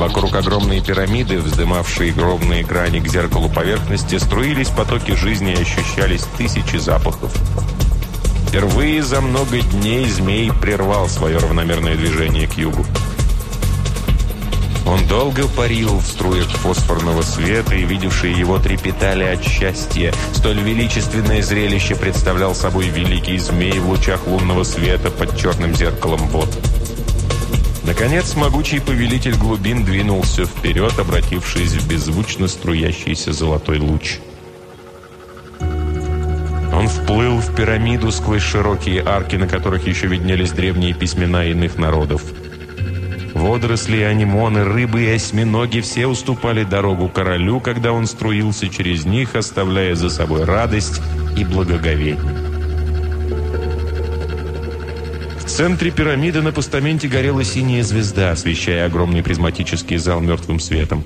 Вокруг огромной пирамиды, вздымавшие ровные грани к зеркалу поверхности, струились потоки жизни и ощущались тысячи запахов. Впервые за много дней змей прервал свое равномерное движение к югу. Он долго парил в струях фосфорного света, и видевшие его трепетали от счастья. Столь величественное зрелище представлял собой великий змей в лучах лунного света под черным зеркалом вод. Наконец, могучий повелитель глубин двинулся вперед, обратившись в беззвучно струящийся золотой луч. Он вплыл в пирамиду сквозь широкие арки, на которых еще виднелись древние письмена иных народов. Водоросли, анимоны, рыбы и осьминоги все уступали дорогу королю, когда он струился через них, оставляя за собой радость и благоговение центре пирамиды на постаменте горела синяя звезда, освещая огромный призматический зал мертвым светом.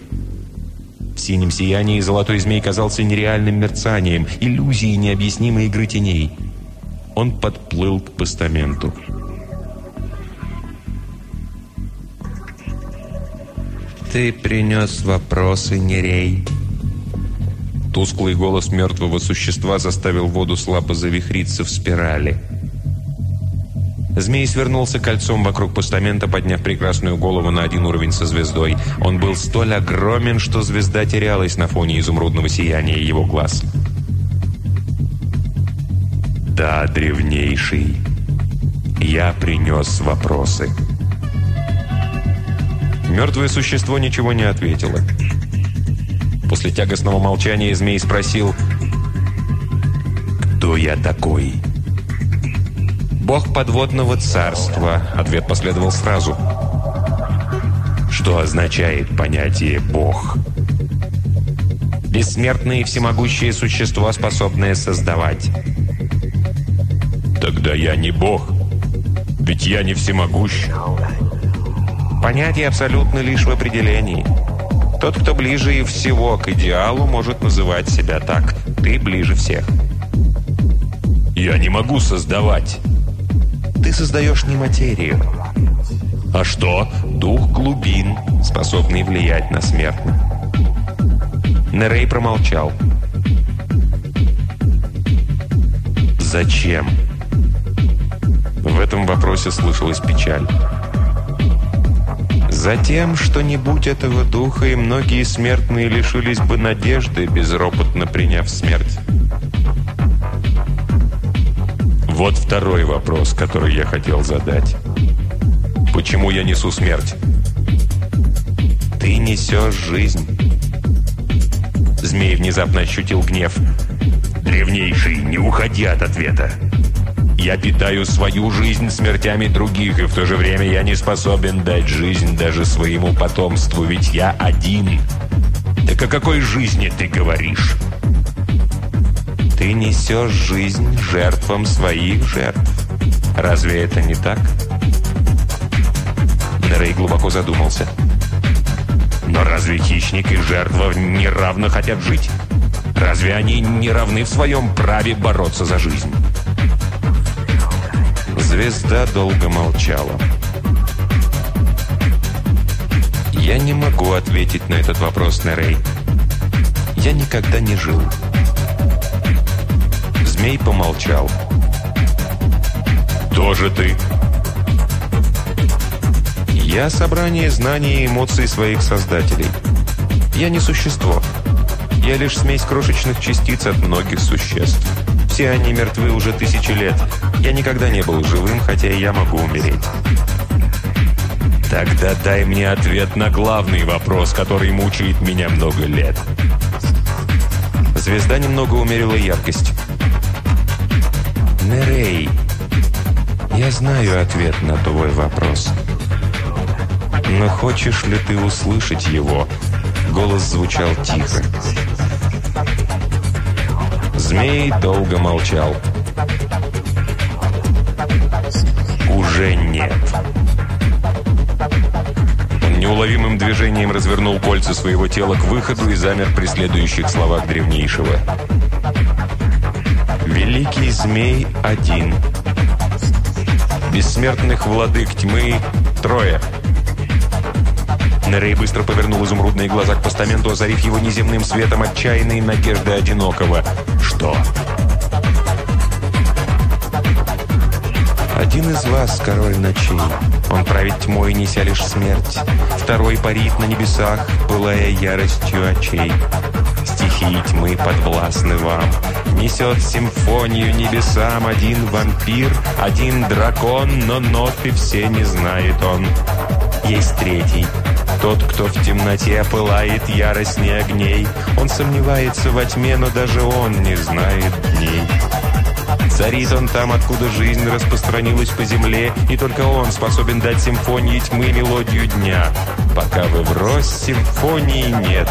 В синем сиянии золотой змей казался нереальным мерцанием, иллюзией необъяснимой игры теней. Он подплыл к постаменту. «Ты принес вопросы, Нерей?» Тусклый голос мертвого существа заставил воду слабо завихриться в спирали. Змей свернулся кольцом вокруг постамента, подняв прекрасную голову на один уровень со звездой. Он был столь огромен, что звезда терялась на фоне изумрудного сияния его глаз. «Да, древнейший, я принес вопросы». Мертвое существо ничего не ответило. После тягостного молчания змей спросил «Кто я такой?» «Бог подводного царства», — ответ последовал сразу. Что означает понятие «бог»? Бессмертное и всемогущее существо, способное создавать. Тогда я не бог, ведь я не всемогущ. Понятие абсолютно лишь в определении. Тот, кто ближе и всего к идеалу, может называть себя так. Ты ближе всех. Я не могу создавать. Ты создаешь не материю. А что? Дух глубин, способный влиять на смертных. Нерей промолчал. Зачем? В этом вопросе слышалась печаль. Затем, что не будь этого духа, и многие смертные лишились бы надежды, безропотно приняв смерть. Вот второй вопрос, который я хотел задать. Почему я несу смерть? Ты несешь жизнь. Змей внезапно ощутил гнев. Древнейший, не уходи от ответа. Я питаю свою жизнь смертями других, и в то же время я не способен дать жизнь даже своему потомству, ведь я один. Так о какой жизни ты говоришь? Ты несешь жизнь жертвам своих жертв. Разве это не так? Нерей глубоко задумался. Но разве хищник и жертва не равно хотят жить? Разве они не равны в своем праве бороться за жизнь? Звезда долго молчала. Я не могу ответить на этот вопрос, Нерей. Я никогда не жил. Змей помолчал. «Тоже ты?» «Я собрание знаний и эмоций своих создателей. Я не существо. Я лишь смесь крошечных частиц от многих существ. Все они мертвы уже тысячи лет. Я никогда не был живым, хотя и я могу умереть». «Тогда дай мне ответ на главный вопрос, который мучает меня много лет». Звезда немного умерила яркость. Нерей, я знаю ответ на твой вопрос. Но хочешь ли ты услышать его? Голос звучал тихо. Змей долго молчал. Уже нет. Он неуловимым движением развернул кольца своего тела к выходу и замер при следующих словах древнейшего. Великий змей один. Бессмертных владык тьмы трое. Нерей быстро повернул изумрудные глаза к постаменту, озарив его неземным светом отчаянной надежды одинокого. Что? Один из вас, король ночей. Он правит тьмой, неся лишь смерть. Второй парит на небесах, пылая яростью очей. Стихии тьмы подвластны вам. Несет симфонию небесам один вампир, один дракон, но ноты все не знает он. Есть третий, тот, кто в темноте пылает яростней огней. Он сомневается во тьме, но даже он не знает дней. Царит он там, откуда жизнь распространилась по земле, и только он способен дать симфонии тьмы мелодию дня. Пока вы врозь, симфонии нет,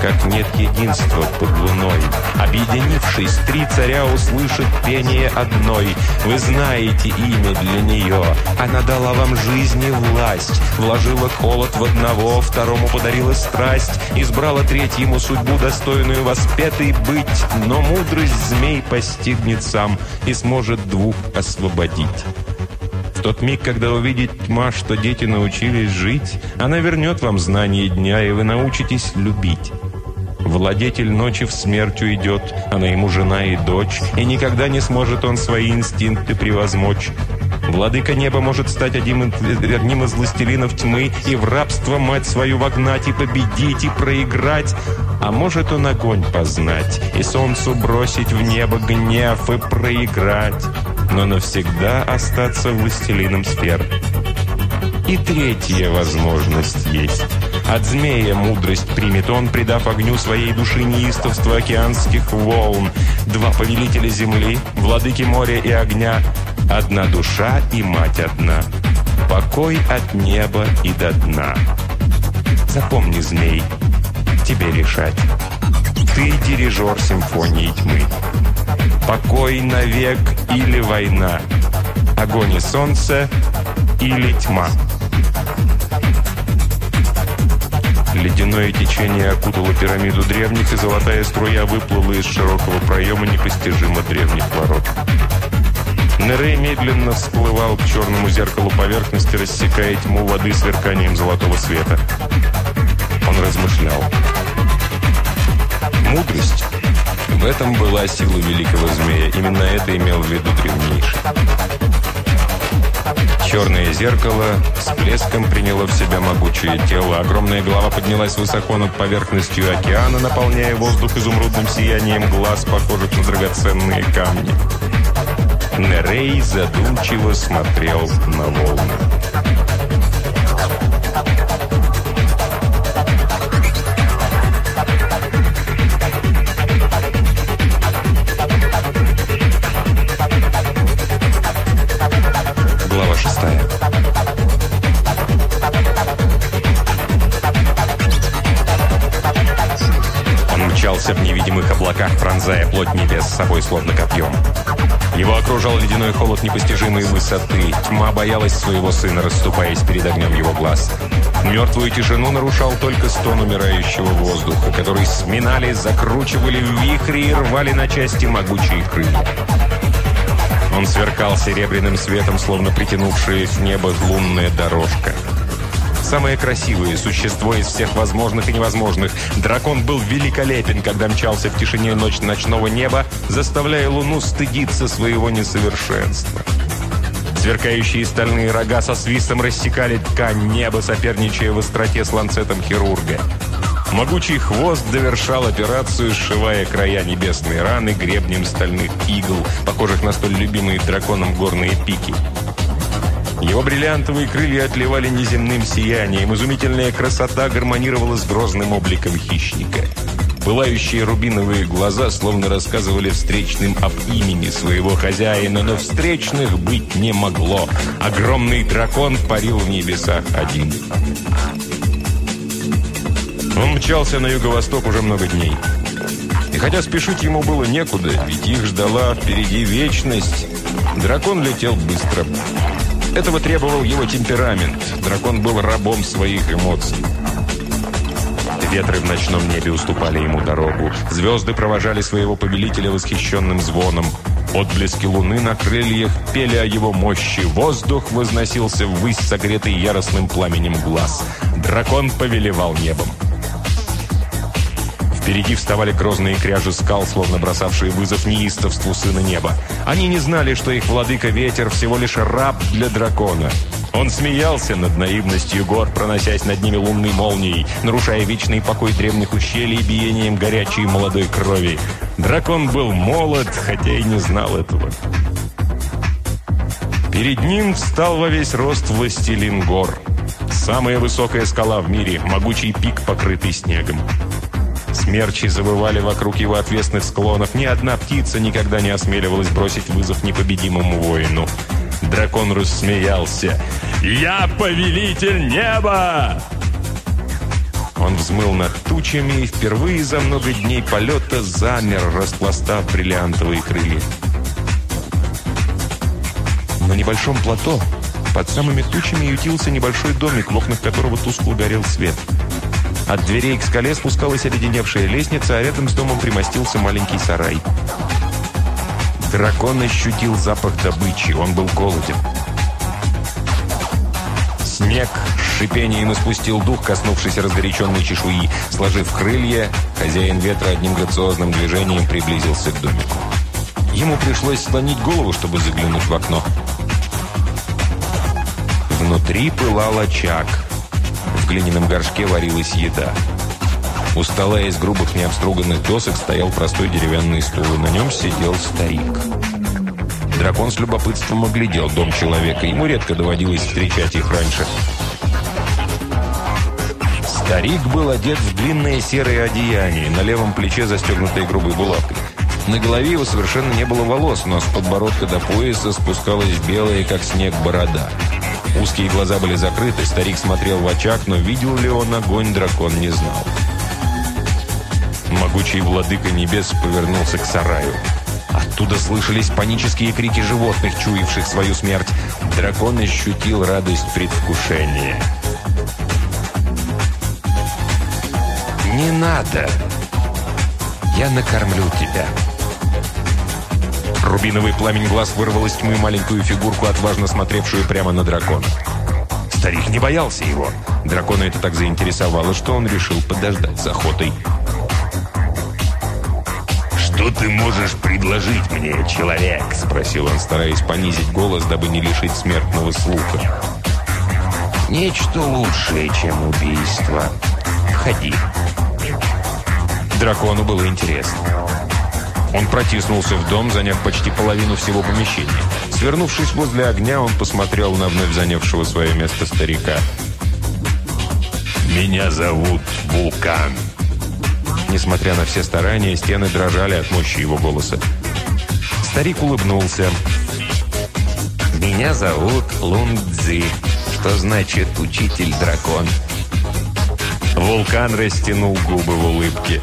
как нет единства под луной. Объединившись, три царя услышат пение одной. Вы знаете имя для нее. Она дала вам жизнь и власть, вложила холод в одного, второму подарила страсть, избрала третьему судьбу, достойную воспетой быть, но мудрость змей постигнет сам и сможет двух освободить. В тот миг, когда увидит тьма, что дети научились жить, она вернет вам знание дня, и вы научитесь любить. Владетель ночи в смерть уйдет, она ему жена и дочь, и никогда не сможет он свои инстинкты превозмочь. Владыка неба может стать одним, одним из властелинов тьмы и в рабство мать свою вогнать, и победить, и проиграть. А может он огонь познать, и солнцу бросить в небо гнев и проиграть но навсегда остаться властелином сфер. И третья возможность есть. От змея мудрость примет он, придав огню своей души неистовство океанских волн. Два повелителя земли, владыки моря и огня, одна душа и мать одна. Покой от неба и до дна. Запомни, змей, тебе решать. Ты дирижер симфонии тьмы. Покой навек или война. Огонь и солнце или тьма. Ледяное течение окутало пирамиду древних, и золотая струя выплыла из широкого проема непостижимо древних ворот. Нерей медленно всплывал к черному зеркалу поверхности, рассекая тьму воды сверканием золотого света. Он размышлял. Мудрость в этом была сила великого змея. Именно это имел в виду древнейший. Черное зеркало с блеском приняло в себя могучее тело. Огромная голова поднялась высоко над поверхностью океана, наполняя воздух изумрудным сиянием глаз, похожих на драгоценные камни. Нерей задумчиво смотрел на волны. Невидимых облаках, пронзая плоть небес с собой словно копьем. Его окружал ледяной холод непостижимой высоты. Тьма боялась своего сына, расступаясь перед огнем его глаз. Мертвую тишину нарушал только стон умирающего воздуха, который сминали, закручивали в вихри и рвали на части могучие крылья. Он сверкал серебряным светом, словно притянувшая в небо лунная дорожка. Самое красивое существо из всех возможных и невозможных. Дракон был великолепен, когда мчался в тишине ночь ночного неба, заставляя луну стыдиться своего несовершенства. Сверкающие стальные рога со свистом рассекали ткань неба, соперничая в остроте с ланцетом хирурга. Могучий хвост довершал операцию, сшивая края небесной раны гребнем стальных игл, похожих на столь любимые драконом горные пики. Его бриллиантовые крылья отливали неземным сиянием. Изумительная красота гармонировала с грозным обликом хищника. Пылающие рубиновые глаза словно рассказывали встречным об имени своего хозяина, но встречных быть не могло. Огромный дракон парил в небесах один. Он мчался на юго-восток уже много дней. И хотя спешить ему было некуда, ведь их ждала впереди вечность, дракон летел быстро. Этого требовал его темперамент. Дракон был рабом своих эмоций. Ветры в ночном небе уступали ему дорогу. Звезды провожали своего повелителя восхищенным звоном. Отблески луны на крыльях пели о его мощи. Воздух возносился ввысь, согретый яростным пламенем глаз. Дракон повелевал небом. Впереди вставали грозные кряжи скал, словно бросавшие вызов неистовству сына неба. Они не знали, что их владыка ветер всего лишь раб для дракона. Он смеялся над наивностью гор, проносясь над ними лунной молнией, нарушая вечный покой древних ущелий биением горячей молодой крови. Дракон был молод, хотя и не знал этого. Перед ним встал во весь рост властелин гор. Самая высокая скала в мире, могучий пик, покрытый снегом. Смерчи завывали вокруг его отвесных склонов. Ни одна птица никогда не осмеливалась бросить вызов непобедимому воину. Дракон рассмеялся. «Я повелитель неба!» Он взмыл над тучами и впервые за много дней полета замер, распластав бриллиантовые крылья. На небольшом плато под самыми тучами ютился небольшой домик, в окнах которого тускло горел свет. От дверей к скале спускалась оледеневшая лестница, а рядом с домом примостился маленький сарай. Дракон ощутил запах добычи, он был голоден. Снег шипением испустил дух, коснувшись разгоряченной чешуи. Сложив крылья, хозяин ветра одним грациозным движением приблизился к домику. Ему пришлось склонить голову, чтобы заглянуть в окно. Внутри пылал очаг. В глиняном горшке варилась еда. У стола из грубых необструганных досок стоял простой деревянный стул, и на нем сидел старик. Дракон с любопытством оглядел дом человека. Ему редко доводилось встречать их раньше. Старик был одет в длинное серое одеяние, на левом плече застегнутое грубой булавкой. На голове его совершенно не было волос, но с подбородка до пояса спускалась белая, как снег, борода. Узкие глаза были закрыты, старик смотрел в очаг, но видел ли он огонь, дракон не знал. Могучий владыка небес повернулся к сараю. Оттуда слышались панические крики животных, чуявших свою смерть. Дракон ощутил радость предвкушения. «Не надо! Я накормлю тебя!» Рубиновый пламень глаз вырвал из тьмы маленькую фигурку, отважно смотревшую прямо на дракона. Старик не боялся его. Дракона это так заинтересовало, что он решил подождать с охотой. «Что ты можешь предложить мне, человек?» – спросил он, стараясь понизить голос, дабы не лишить смертного слуха. «Нечто лучшее, чем убийство. Входи». Дракону было интересно. Он протиснулся в дом, заняв почти половину всего помещения. Свернувшись возле огня, он посмотрел на вновь занявшего свое место старика. «Меня зовут Вулкан». Несмотря на все старания, стены дрожали от мощи его голоса. Старик улыбнулся. «Меня зовут Лундзи, что значит «учитель-дракон». Вулкан растянул губы в улыбке.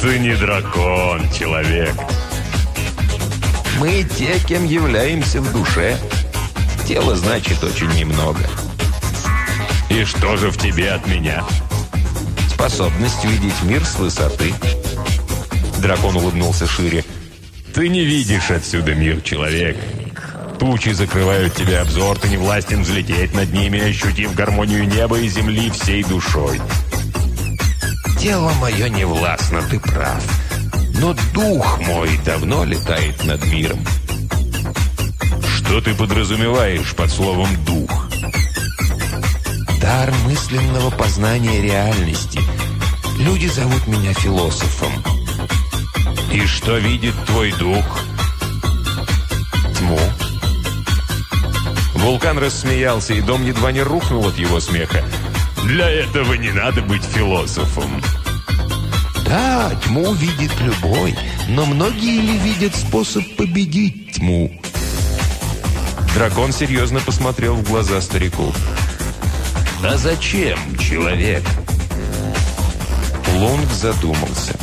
«Ты не дракон, человек!» «Мы те, кем являемся в душе. Тело значит очень немного». «И что же в тебе от меня?» способность видеть мир с высоты. Дракон улыбнулся шире. «Ты не видишь отсюда мир, человек. Тучи закрывают тебе обзор, ты не властен взлететь над ними, ощутив гармонию неба и земли всей душой». «Тело мое не властно, ты прав. Но дух мой давно летает над миром». «Что ты подразумеваешь под словом «дух»?» дар мысленного познания реальности. Люди зовут меня философом. И что видит твой дух? Тьму. Вулкан рассмеялся, и дом едва не рухнул от его смеха. Для этого не надо быть философом. Да, тьму видит любой, но многие ли видят способ победить тьму? Дракон серьезно посмотрел в глаза старику. «А зачем, человек?» Лонг задумался.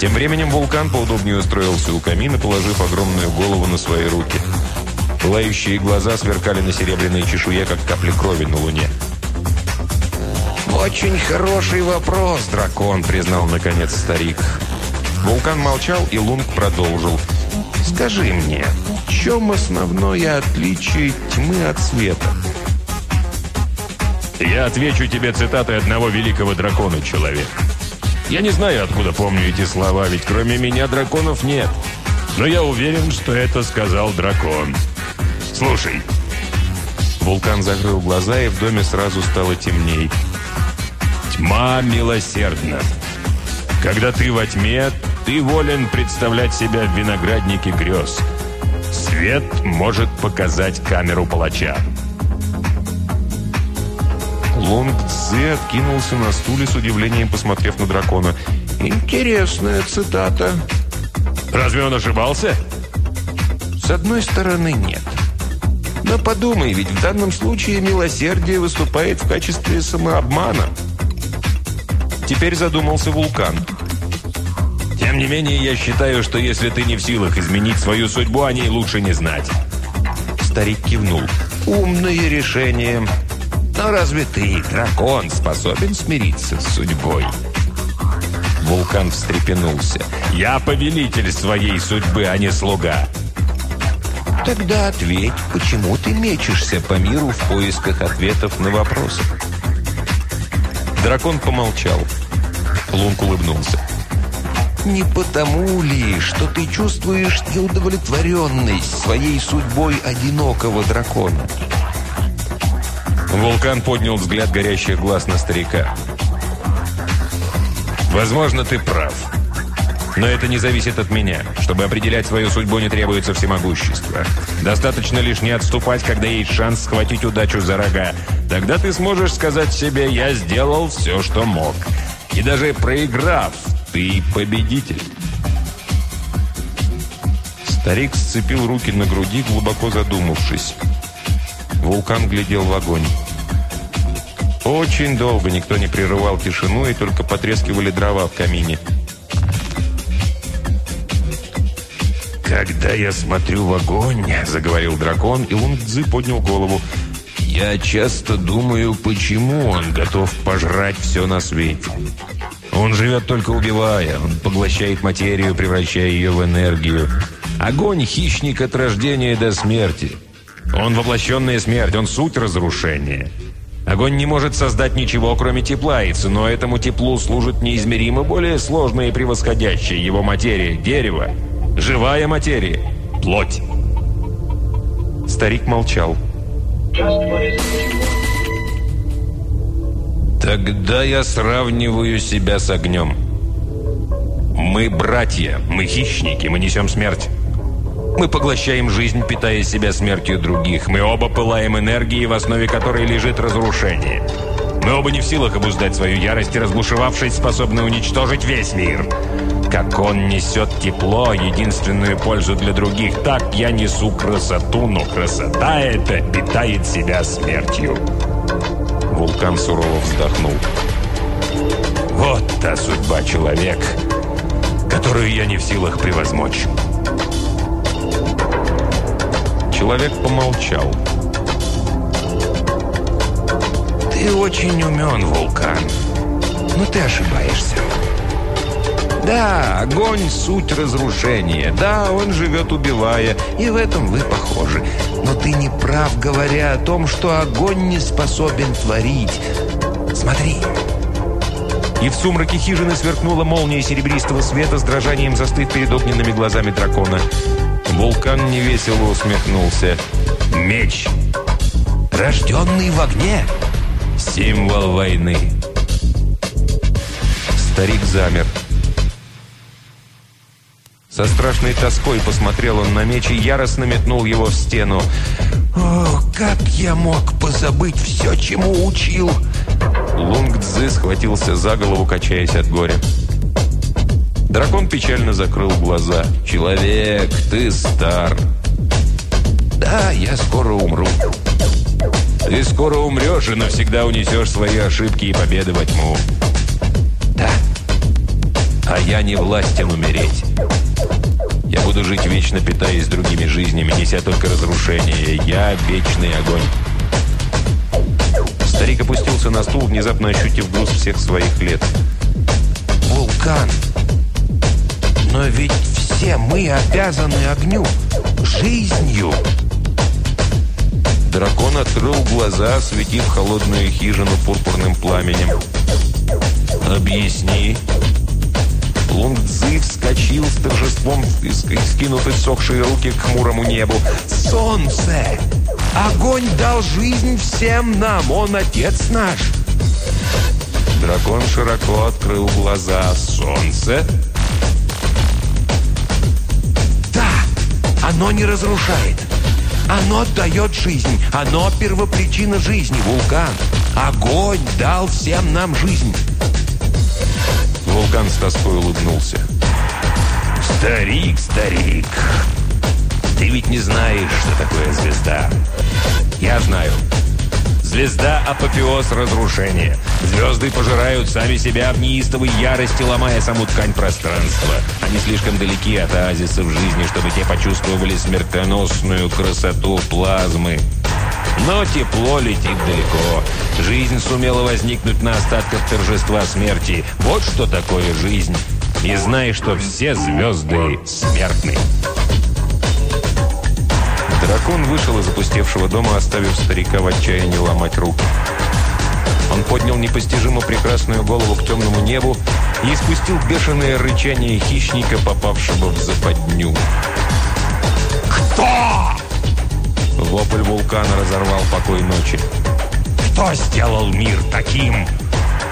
Тем временем вулкан поудобнее устроился у камина, положив огромную голову на свои руки. Пылающие глаза сверкали на серебряной чешуе, как капли крови на луне. «Очень хороший вопрос, дракон», — признал наконец старик. Вулкан молчал, и Лунг продолжил. «Скажи мне, в чем основное отличие тьмы от света?» Я отвечу тебе цитатой одного великого дракона, человек. Я не знаю, откуда помню эти слова, ведь кроме меня драконов нет. Но я уверен, что это сказал дракон. Слушай. Вулкан закрыл глаза, и в доме сразу стало темней. Тьма милосердна. Когда ты во тьме, ты волен представлять себя в винограднике грез. Свет может показать камеру палача. Лонг Цзэ откинулся на стуле с удивлением, посмотрев на дракона. «Интересная цитата». «Разве он ошибался?» «С одной стороны, нет. Но подумай, ведь в данном случае милосердие выступает в качестве самообмана. Теперь задумался вулкан. Тем не менее, я считаю, что если ты не в силах изменить свою судьбу, о ней лучше не знать. Старик кивнул. Умное решение. Но разве ты, дракон, способен смириться с судьбой? Вулкан встрепенулся. «Я повелитель своей судьбы, а не слуга». «Тогда ответь, почему ты мечешься по миру в поисках ответов на вопросы?» Дракон помолчал. Лунк улыбнулся. «Не потому ли, что ты чувствуешь неудовлетворенность своей судьбой одинокого дракона?» Вулкан поднял взгляд горящих глаз на старика. Возможно, ты прав. Но это не зависит от меня. Чтобы определять свою судьбу, не требуется всемогущество. Достаточно лишь не отступать, когда есть шанс схватить удачу за рога. Тогда ты сможешь сказать себе «я сделал все, что мог». И даже проиграв, ты победитель. Старик сцепил руки на груди, глубоко задумавшись. Вулкан глядел в огонь. Очень долго никто не прерывал тишину, и только потрескивали дрова в камине. «Когда я смотрю в огонь», — заговорил дракон, и Лунгцзы поднял голову, «я часто думаю, почему он готов пожрать все на свете. Он живет только убивая, он поглощает материю, превращая ее в энергию. Огонь — хищник от рождения до смерти. Он воплощенная смерть, он суть разрушения». Огонь не может создать ничего, кроме тепла, и ценой этому теплу служит неизмеримо более сложная и превосходящая его материя – дерево, живая материя, плоть. Старик молчал. Тогда я сравниваю себя с огнем. Мы братья, мы хищники, мы несем смерть. Мы поглощаем жизнь, питая себя смертью других. Мы оба пылаем энергией, в основе которой лежит разрушение. Мы оба не в силах обуздать свою ярость и, разбушевавшись, способны уничтожить весь мир. Как он несет тепло, единственную пользу для других, так я несу красоту, но красота эта питает себя смертью. Вулкан сурово вздохнул. Вот та судьба человек, которую я не в силах превозмочь. Человек помолчал. «Ты очень умен, Вулкан, но ты ошибаешься. Да, огонь — суть разрушения. Да, он живет убивая, и в этом вы похожи. Но ты не прав, говоря о том, что огонь не способен творить. Смотри». И в сумраке хижины сверкнула молния серебристого света с дрожанием застыв перед огненными глазами дракона. Вулкан невесело усмехнулся. «Меч, рожденный в огне, символ войны». Старик замер. Со страшной тоской посмотрел он на меч и яростно метнул его в стену. «О, как я мог позабыть все, чему учил!» Лунг Цзы схватился за голову, качаясь от горя. Дракон печально закрыл глаза. «Человек, ты стар!» «Да, я скоро умру». «Ты скоро умрешь и навсегда унесешь свои ошибки и победы во тьму». «Да, а я не властен умереть. Я буду жить вечно, питаясь другими жизнями, неся только разрушение. Я вечный огонь». Старик опустился на стул, внезапно ощутив груз всех своих лет. «Вулкан!» Но ведь все мы обязаны огню, жизнью. Дракон открыл глаза, осветив холодную хижину пурпурным пламенем. «Объясни». Лунг Цзы вскочил с торжеством, скинув иссохшие руки к хмурому небу. «Солнце! Огонь дал жизнь всем нам! Он отец наш!» Дракон широко открыл глаза. «Солнце?» Оно не разрушает. Оно дает жизнь. Оно первопричина жизни, вулкан. Огонь дал всем нам жизнь. Вулкан с тоской улыбнулся. Старик, старик, ты ведь не знаешь, что такое звезда. Я знаю. Звезда апофеоз разрушения. Звезды пожирают сами себя в неистовой ярости, ломая саму ткань пространства. Они слишком далеки от оазисов жизни, чтобы те почувствовали смертоносную красоту плазмы. Но тепло летит далеко. Жизнь сумела возникнуть на остатках торжества смерти. Вот что такое жизнь. И знай, что все звезды смертны. Дракон вышел из опустевшего дома, оставив старика в отчаянии ломать руку. Он поднял непостижимо прекрасную голову к темному небу и испустил бешеное рычание хищника, попавшего в западню. «Кто?» Вопль вулкана разорвал покой ночи. «Кто сделал мир таким?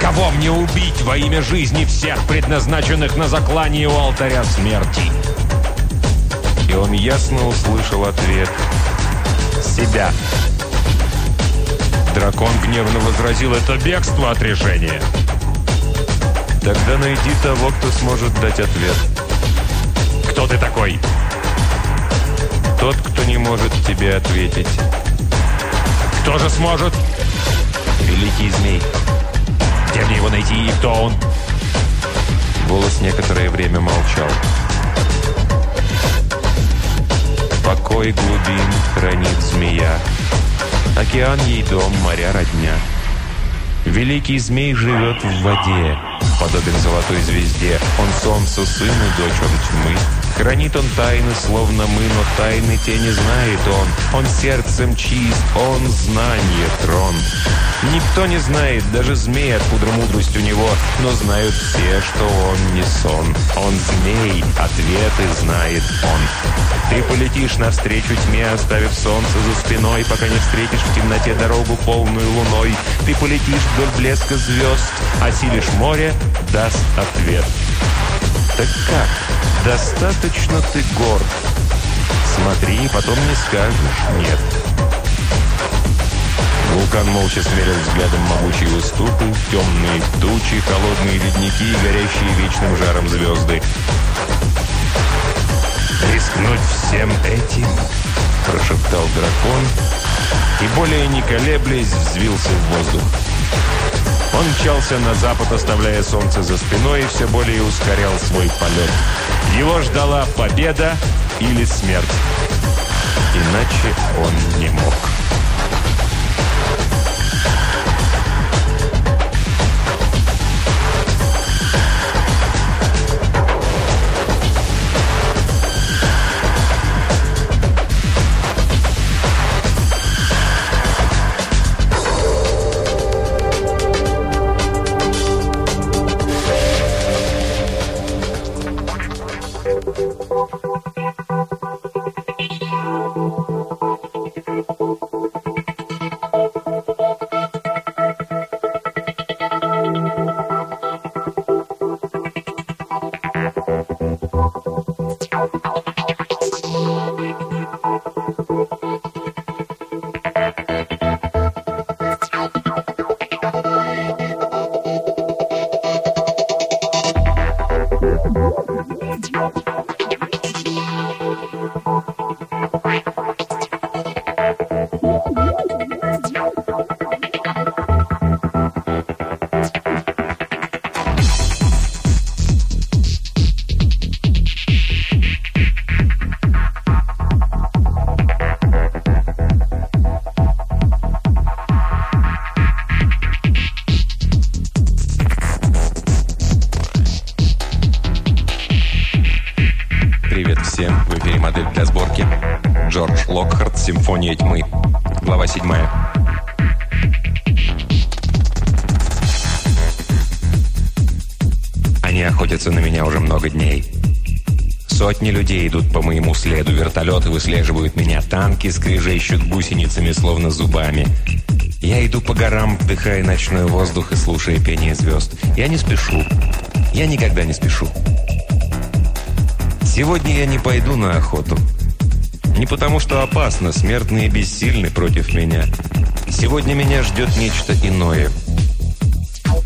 Кого мне убить во имя жизни всех, предназначенных на заклание у алтаря смерти?» И он ясно услышал ответ. «Себя». Дракон гневно возразил это бегство от решения. «Тогда найди того, кто сможет дать ответ». «Кто ты такой?» «Тот, кто не может тебе ответить». «Кто же сможет?» «Великий змей». «Где мне его найти и кто он?» Голос некоторое время молчал. Покой глубин хранит змея. Океан ей дом, моря родня. Великий змей живет в воде, подобен золотой звезде. Он солнцу сын и дочь тьмы. Хранит он тайны, словно мы, но тайны те не знает он. Он сердцем чист, он знание трон. Никто не знает, даже змей, откуда мудрость у него, но знают все, что он не сон. Он змей, ответы знает он. Ты полетишь навстречу тьме, оставив солнце за спиной, пока не встретишь в темноте дорогу полную луной. Ты полетишь вдоль блеска звезд, осилишь море, даст ответ. Так как? Достаточно ты горд. Смотри, потом не скажешь «нет». Вулкан молча смерил взглядом могучие уступы, темные тучи, холодные ледники и горящие вечным жаром звезды. «Рискнуть всем этим?» – прошептал дракон и, более не колеблясь, взвился в воздух. Он мчался на запад, оставляя солнце за спиной, и все более ускорял свой полет. Его ждала победа или смерть. Иначе он не мог. Сотни людей идут по моему следу, вертолеты выслеживают меня, танки скрежещут гусеницами, словно зубами. Я иду по горам, вдыхая ночной воздух и слушая пение звезд. Я не спешу. Я никогда не спешу. Сегодня я не пойду на охоту. Не потому, что опасно, смертные бессильны против меня. Сегодня меня ждет нечто иное.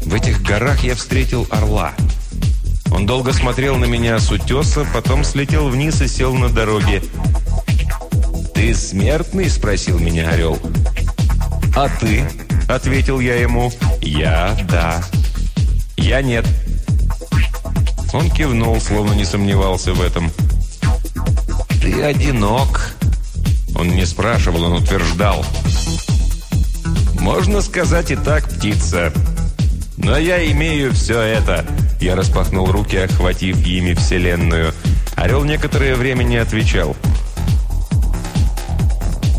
В этих горах я встретил орла. Он долго смотрел на меня с утеса, потом слетел вниз и сел на дороге. «Ты смертный?» – спросил меня орел. «А ты?» Ответил я ему. «Я – да». «Я – нет». Он кивнул, словно не сомневался в этом. «Ты одинок». Он не спрашивал, он утверждал. «Можно сказать и так, птица. Но я имею все это». Я распахнул руки, охватив ими вселенную. Орел некоторое время не отвечал.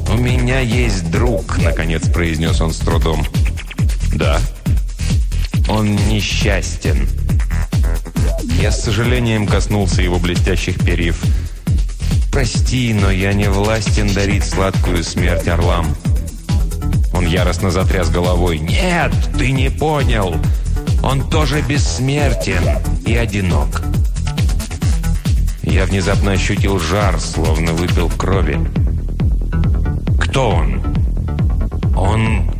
«У меня есть друг», — наконец произнес он с трудом. «Да». «Он несчастен». Я с сожалением коснулся его блестящих перьев. «Прости, но я не властен дарить сладкую смерть орлам». Он яростно затряс головой. «Нет, ты не понял. Он тоже бессмертен и одинок». Я внезапно ощутил жар, словно выпил крови. «Кто он?» «Он...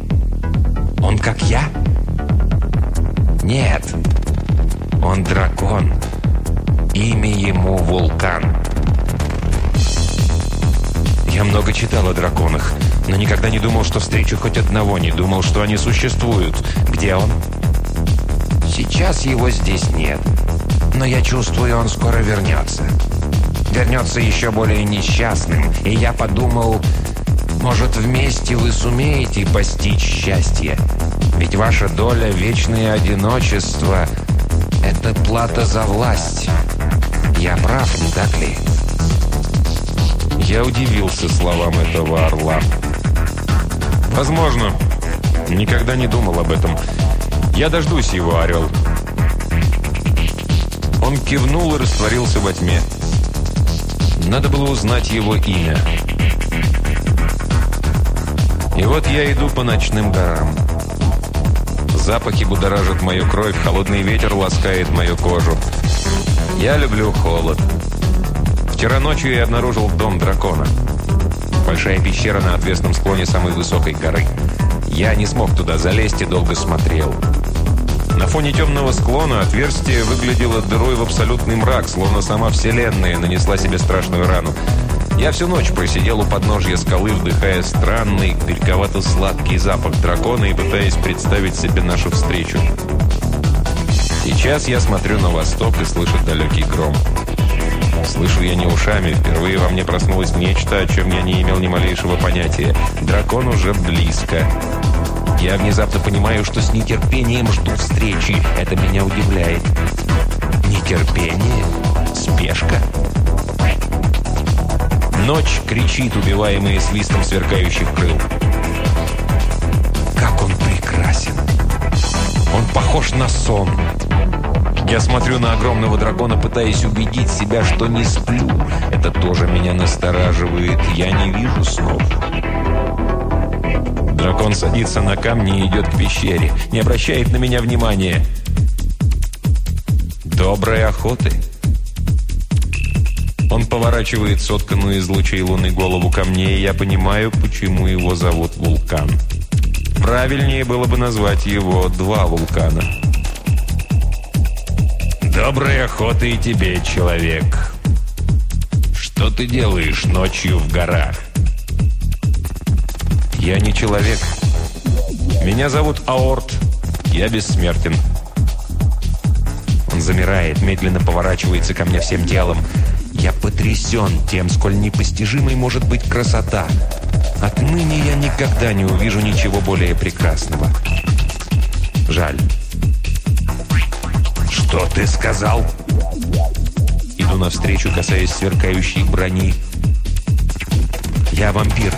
он как я?» «Нет, он дракон. Имя ему Вулкан». Я много читал о драконах, но никогда не думал, что встречу хоть одного, не думал, что они существуют. Где он? Сейчас его здесь нет, но я чувствую, он скоро вернется. Вернется еще более несчастным, и я подумал, может, вместе вы сумеете постичь счастье? Ведь ваша доля — вечное одиночество. Это плата за власть. Я прав, не так ли?» Я удивился словам этого орла. «Возможно. Никогда не думал об этом. Я дождусь его, орел». Он кивнул и растворился во тьме. Надо было узнать его имя. И вот я иду по ночным горам. Запахи будоражат мою кровь, холодный ветер ласкает мою кожу. Я люблю холод. Вчера ночью я обнаружил дом дракона. Большая пещера на отвесном склоне самой высокой горы. Я не смог туда залезть и долго смотрел. На фоне темного склона отверстие выглядело дырой в абсолютный мрак, словно сама Вселенная нанесла себе страшную рану. Я всю ночь просидел у подножья скалы, вдыхая странный, горьковато-сладкий запах дракона и пытаясь представить себе нашу встречу. Сейчас я смотрю на восток и слышу далекий гром. Слышу я не ушами. Впервые во мне проснулось нечто, о чем я не имел ни малейшего понятия. Дракон уже близко. Я внезапно понимаю, что с нетерпением жду встречи. Это меня удивляет. Нетерпение? Спешка? Ночь кричит, убиваемая свистом сверкающих крыл. Как он прекрасен! Он похож на сон. Я смотрю на огромного дракона, пытаясь убедить себя, что не сплю. Это тоже меня настораживает. Я не вижу снов. Дракон садится на камни и идет к пещере. Не обращает на меня внимания. Доброй охоты. Он поворачивает сотканную из лучей луны голову ко мне, и я понимаю, почему его зовут Вулкан. Правильнее было бы назвать его «Два вулкана». «Доброй охоты и тебе, человек!» «Что ты делаешь ночью в горах?» «Я не человек. Меня зовут Аорт. Я бессмертен». Он замирает, медленно поворачивается ко мне всем телом. Я потрясен тем, сколь непостижимой может быть красота. Отныне я никогда не увижу ничего более прекрасного. Жаль. «Что ты сказал?» Иду навстречу, касаясь сверкающей брони. «Я вампир.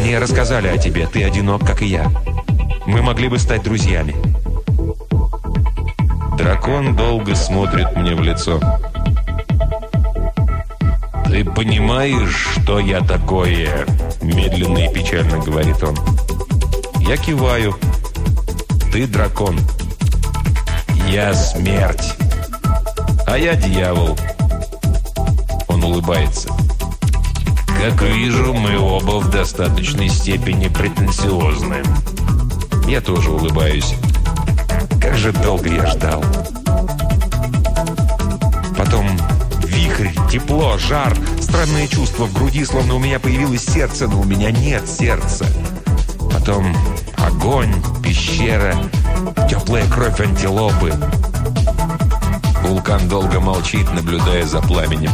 Мне рассказали о тебе. Ты одинок, как и я. Мы могли бы стать друзьями». Дракон долго смотрит мне в лицо. «Ты понимаешь, что я такое?» Медленно и печально говорит он. Я киваю. «Ты дракон». «Я смерть, а я дьявол». Он улыбается. «Как вижу, мы оба в достаточной степени претенциозны». Я тоже улыбаюсь. Как же долго я ждал. Потом вихрь, тепло, жар, странное чувство в груди, словно у меня появилось сердце, но у меня нет сердца. Потом Огонь, пещера, теплая кровь антилопы. Вулкан долго молчит, наблюдая за пламенем.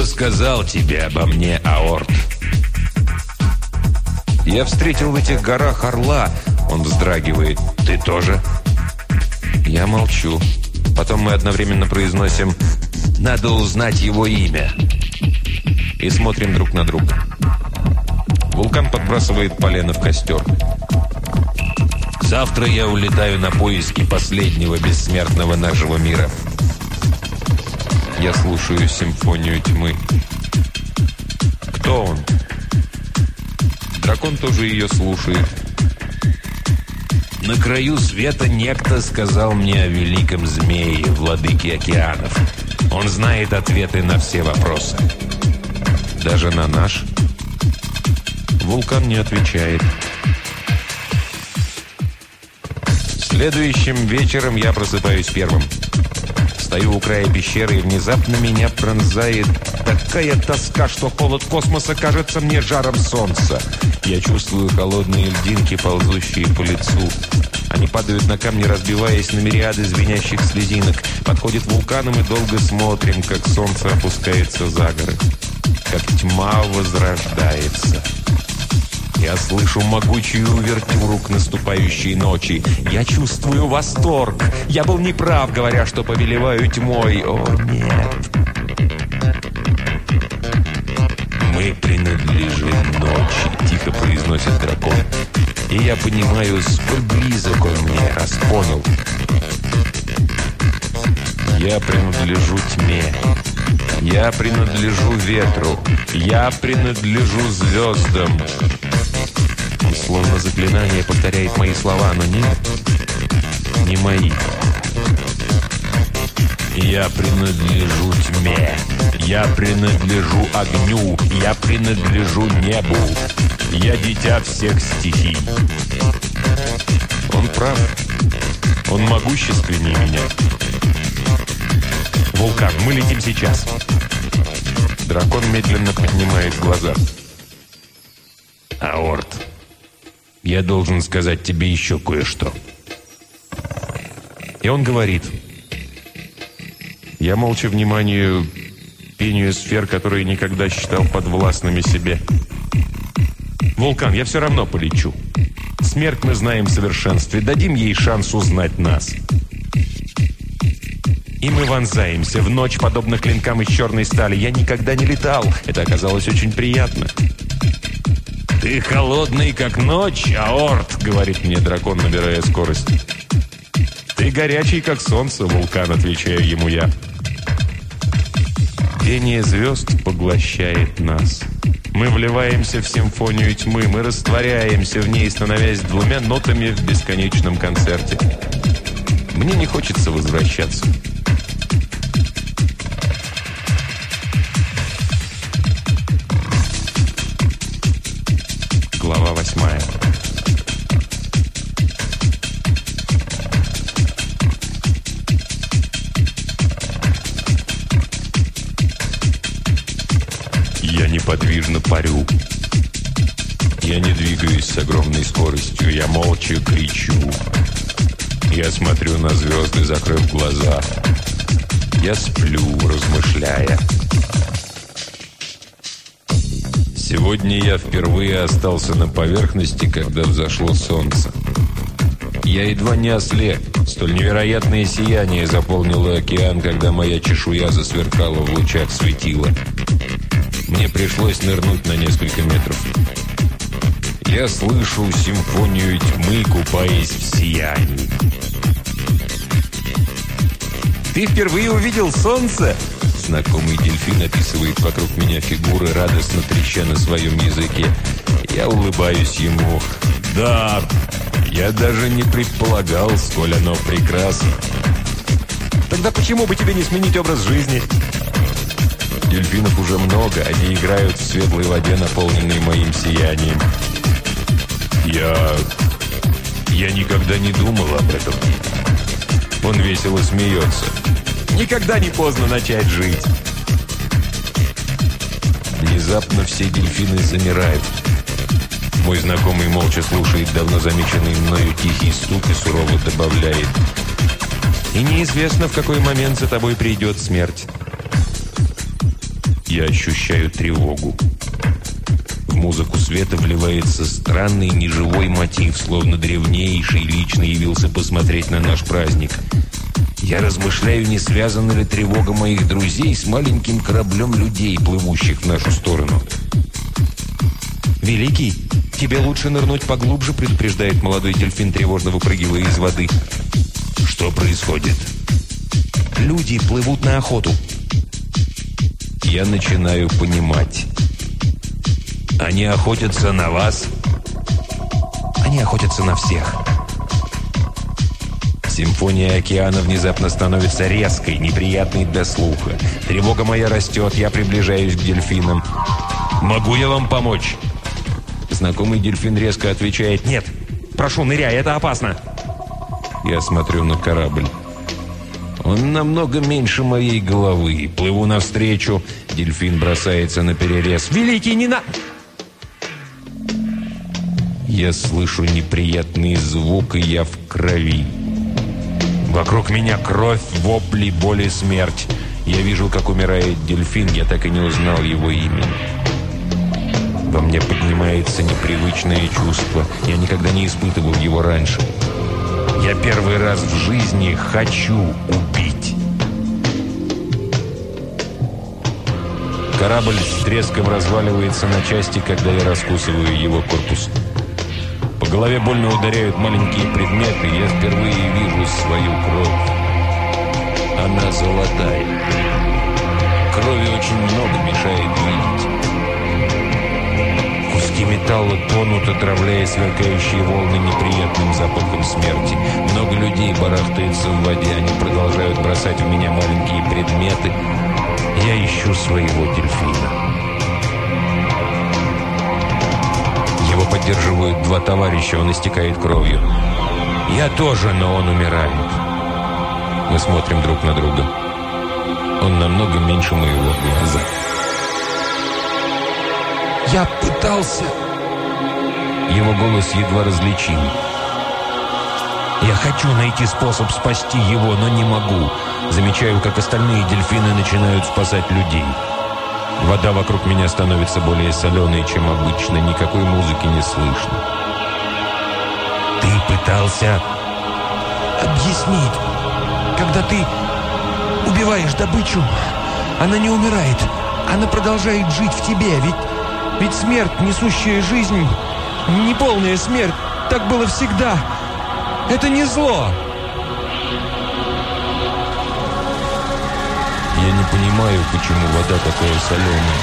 «Кто сказал тебе обо мне, Аорт?» «Я встретил в этих горах орла». Он вздрагивает. «Ты тоже?» Я молчу. Потом мы одновременно произносим «Надо узнать его имя». И смотрим друг на друга. Вулкан подбрасывает полено в костер. Завтра я улетаю на поиски последнего бессмертного нашего мира. Я слушаю симфонию тьмы. Кто он? Дракон тоже ее слушает. На краю света некто сказал мне о великом змее, владыке океанов. Он знает ответы на все вопросы. Даже на наш? Вулкан не отвечает. Следующим вечером я просыпаюсь первым. Стою у края пещеры, и внезапно меня пронзает такая тоска, что холод космоса кажется мне жаром солнца. Я чувствую холодные льдинки, ползущие по лицу. Они падают на камни, разбиваясь на мириады звенящих слезинок. Подходит вулкан, и долго смотрим, как солнце опускается за горы. Как тьма возрождается. Я слышу могучую увертюру к наступающей ночи. Я чувствую восторг. Я был неправ, говоря, что повелеваю тьмой. О, нет. «Мы принадлежим ночи», — тихо произносит дракон. И я понимаю, сколь близок он мне, раз понял. Я принадлежу тьме. Я принадлежу ветру. Я принадлежу звездам. Словно заклинание повторяет мои слова, но нет, не мои. Я принадлежу тьме. Я принадлежу огню. Я принадлежу небу. Я дитя всех стихий. Он прав. Он могущественнее меня. Вулкан, мы летим сейчас. Дракон медленно поднимает глаза. Аорт, я должен сказать тебе еще кое-что. И он говорит. Я молча вниманию пению сфер, которые никогда считал подвластными себе. Вулкан, я все равно полечу. Смерть мы знаем в совершенстве. Дадим ей шанс узнать нас. И мы вонзаемся в ночь, подобно клинкам из черной стали. Я никогда не летал. Это оказалось очень приятно. «Ты холодный, как ночь, Аорт», — говорит мне дракон, набирая скорость. «Ты горячий, как солнце, вулкан», — отвечаю ему я. Пение звезд поглощает нас. Мы вливаемся в симфонию тьмы, мы растворяемся в ней, становясь двумя нотами в бесконечном концерте. Мне не хочется возвращаться. Восьмая. Я неподвижно парю. Я не двигаюсь с огромной скоростью, я молча кричу. Я смотрю на звезды, закрыв глаза. Я сплю, размышляя. Сегодня я впервые остался на поверхности, когда взошло солнце. Я едва не ослеп. Столь невероятное сияние заполнило океан, когда моя чешуя засверкала в лучах светила. Мне пришлось нырнуть на несколько метров. Я слышу симфонию тьмы, купаясь в сиянии. «Ты впервые увидел солнце?» Знакомый дельфин описывает вокруг меня фигуры, радостно треща на своем языке. Я улыбаюсь ему. «Да, я даже не предполагал, сколь оно прекрасно». «Тогда почему бы тебе не сменить образ жизни?» Дельфинов уже много, они играют в светлой воде, наполненной моим сиянием. Я... я никогда не думал об этом. Он весело смеется. Никогда не поздно начать жить. Внезапно все дельфины замирают. Мой знакомый молча слушает давно замеченный мною тихий стук и сурово добавляет. И неизвестно, в какой момент за тобой придет смерть. Я ощущаю тревогу. В музыку света вливается странный неживой мотив, словно древнейший лично явился посмотреть на наш праздник. Я размышляю, не связана ли тревога моих друзей с маленьким кораблем людей, плывущих в нашу сторону. «Великий, тебе лучше нырнуть поглубже», предупреждает молодой дельфин, тревожно выпрыгивая из воды. «Что происходит?» «Люди плывут на охоту». Я начинаю понимать. Они охотятся на вас? Они охотятся на всех. Симфония океана внезапно становится резкой, неприятной для слуха. Тревога моя растет, я приближаюсь к дельфинам. «Могу я вам помочь?» Знакомый дельфин резко отвечает «Нет, прошу, ныряй, это опасно!» Я смотрю на корабль. Он намного меньше моей головы. Плыву навстречу. Дельфин бросается на перерез. «Великий, не на...» Я слышу неприятный звук, и я в крови. Вокруг меня кровь, вопли, боль и смерть. Я вижу, как умирает дельфин, я так и не узнал его имени. Во мне поднимается непривычное чувство. Я никогда не испытывал его раньше. Я первый раз в жизни хочу убить. Корабль с треском разваливается на части, когда я раскусываю его корпус. По голове больно ударяют маленькие предметы, я впервые вижу свою кровь. Она золотая. Крови очень много мешает видеть. Куски металла тонут, отравляя сверкающие волны неприятным запахом смерти. Много людей барахтается в воде, они продолжают бросать в меня маленькие предметы. Я ищу своего дельфина. Поддерживают два товарища, он истекает кровью. Я тоже, но он умирает. Мы смотрим друг на друга. Он намного меньше моего глаза. «Я пытался...» Его голос едва различим. «Я хочу найти способ спасти его, но не могу. Замечаю, как остальные дельфины начинают спасать людей. Вода вокруг меня становится более соленой, чем обычно. Никакой музыки не слышно. Ты пытался объяснить, когда ты убиваешь добычу, она не умирает, она продолжает жить в тебе, ведь, ведь смерть, несущая жизнь, не полная смерть, так было всегда. Это не зло. Я не понимаю, почему вода такая соленая.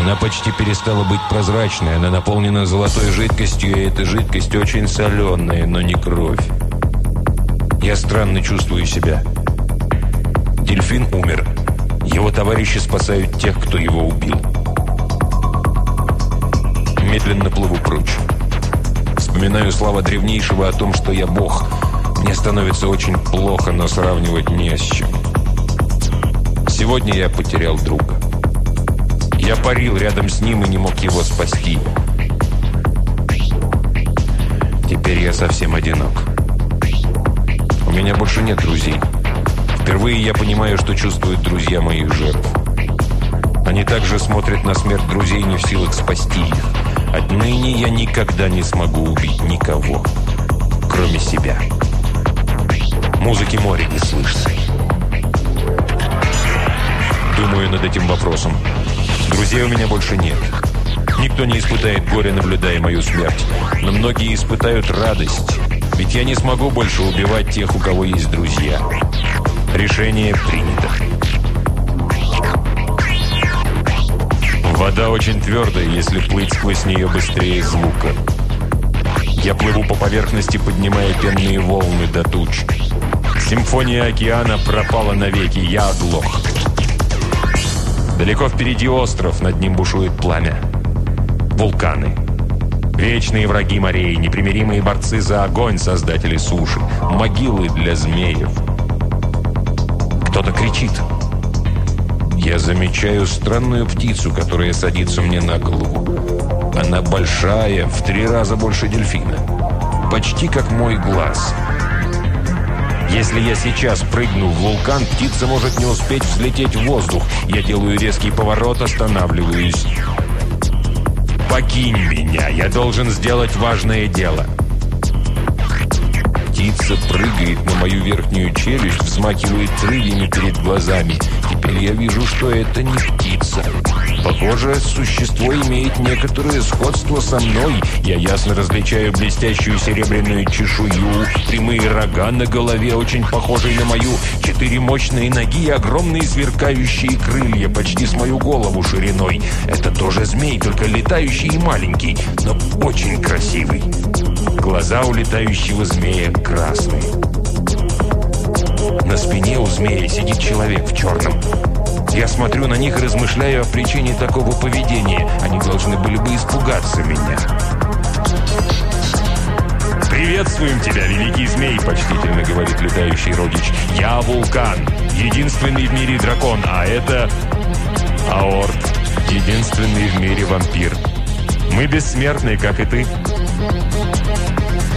Она почти перестала быть прозрачной, она наполнена золотой жидкостью, и эта жидкость очень соленая, но не кровь. Я странно чувствую себя. Дельфин умер. Его товарищи спасают тех, кто его убил. Медленно плыву прочь. Вспоминаю слова древнейшего о том, что я бог. Мне становится очень плохо, но сравнивать не с чем. Сегодня я потерял друга. Я парил рядом с ним и не мог его спасти. Теперь я совсем одинок. У меня больше нет друзей. Впервые я понимаю, что чувствуют друзья моих жертв. Они также смотрят на смерть друзей, не в силах спасти их. Отныне я никогда не смогу убить никого, кроме себя. Музыки моря не слышно. Думаю над этим вопросом. Друзей у меня больше нет. Никто не испытает горя, наблюдая мою смерть. Но многие испытают радость. Ведь я не смогу больше убивать тех, у кого есть друзья. Решение принято. Вода очень твердая, если плыть сквозь нее быстрее звука. Я плыву по поверхности, поднимая пенные волны до туч. Симфония океана пропала навеки, я оглох. Далеко впереди остров, над ним бушует пламя. Вулканы. Вечные враги морей, непримиримые борцы за огонь, создатели суши. Могилы для змеев. Кто-то кричит. Я замечаю странную птицу, которая садится мне на голову. Она большая, в три раза больше дельфина. Почти как мой глаз. Если я сейчас прыгну в вулкан, птица может не успеть взлететь в воздух. Я делаю резкий поворот, останавливаюсь. «Покинь меня, я должен сделать важное дело». Птица прыгает на мою верхнюю челюсть, взмахивает крыльями перед глазами. Теперь я вижу, что это не птица. Похоже, существо имеет некоторое сходство со мной. Я ясно различаю блестящую серебряную чешую, прямые рога на голове, очень похожие на мою, четыре мощные ноги и огромные сверкающие крылья, почти с мою голову шириной. Это тоже змей, только летающий и маленький, но очень красивый. Глаза у летающего змея красные. На спине у змея сидит человек в черном. Я смотрю на них и размышляю о причине такого поведения. Они должны были бы испугаться меня. «Приветствуем тебя, великий змей!» – почтительно говорит летающий родич. «Я Вулкан, единственный в мире дракон, а это Аорт, единственный в мире вампир. Мы бессмертны, как и ты».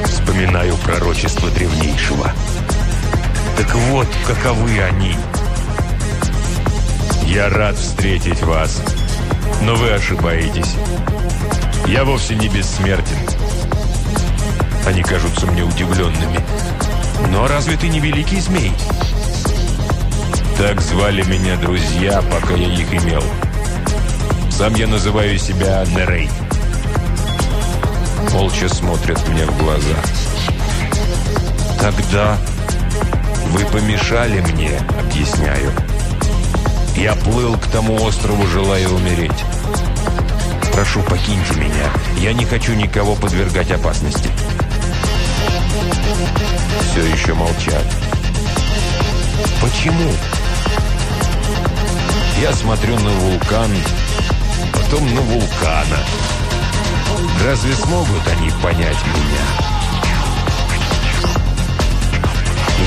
Вспоминаю пророчество древнейшего. Так вот, каковы они – я рад встретить вас, но вы ошибаетесь. Я вовсе не бессмертен. Они кажутся мне удивленными. Но разве ты не великий змей? Так звали меня друзья, пока я их имел. Сам я называю себя Нерей. Молча смотрят мне в глаза. Тогда вы помешали мне, объясняю. Я плыл к тому острову, желая умереть. Прошу, покиньте меня. Я не хочу никого подвергать опасности. Все еще молчат. Почему? Я смотрю на вулкан, потом на вулкана. Разве смогут они понять меня?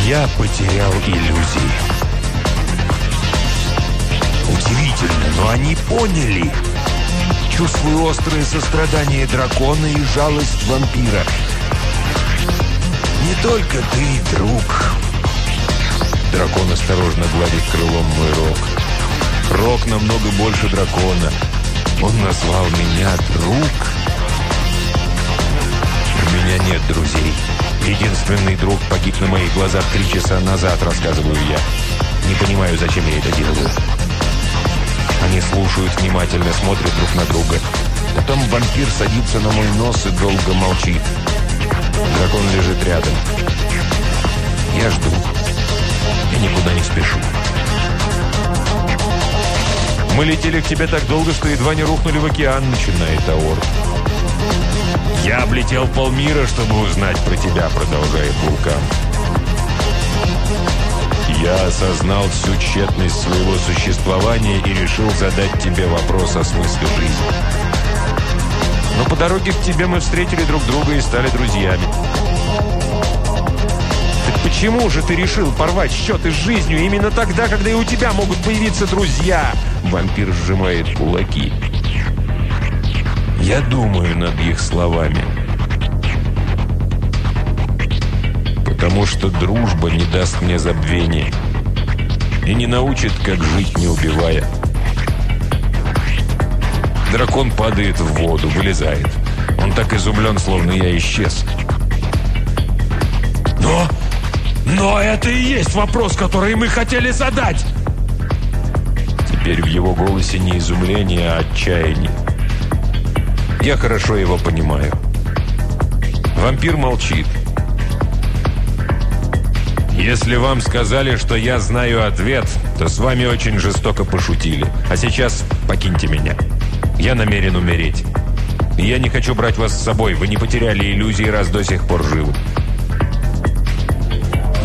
Я потерял иллюзии. Удивительно, но они поняли. Чувствую острое сострадание дракона и жалость вампира. Не только ты, друг. Дракон осторожно гладит крылом мой рог. Рог намного больше дракона. Он назвал меня друг. Меня нет друзей. Единственный друг погиб на моих глазах три часа назад, рассказываю я. Не понимаю, зачем я это делаю. Они слушают внимательно, смотрят друг на друга. Потом вампир садится на мой нос и долго молчит. Дракон лежит рядом. Я жду. Я никуда не спешу. «Мы летели к тебе так долго, что едва не рухнули в океан», — начинает Аор. «Я облетел полмира, чтобы узнать про тебя», — продолжает Вулкан. Я осознал всю тщетность своего существования и решил задать тебе вопрос о смысле жизни. Но по дороге к тебе мы встретили друг друга и стали друзьями. Так почему же ты решил порвать счеты с жизнью именно тогда, когда и у тебя могут появиться друзья? Вампир сжимает кулаки. Я думаю над их словами. потому что дружба не даст мне забвения и не научит, как жить, не убивая. Дракон падает в воду, вылезает. Он так изумлен, словно я исчез. Но... Но это и есть вопрос, который мы хотели задать! Теперь в его голосе не изумление, а отчаяние. Я хорошо его понимаю. Вампир молчит. Если вам сказали, что я знаю ответ, то с вами очень жестоко пошутили. А сейчас покиньте меня. Я намерен умереть. я не хочу брать вас с собой. Вы не потеряли иллюзии, раз до сих пор живы.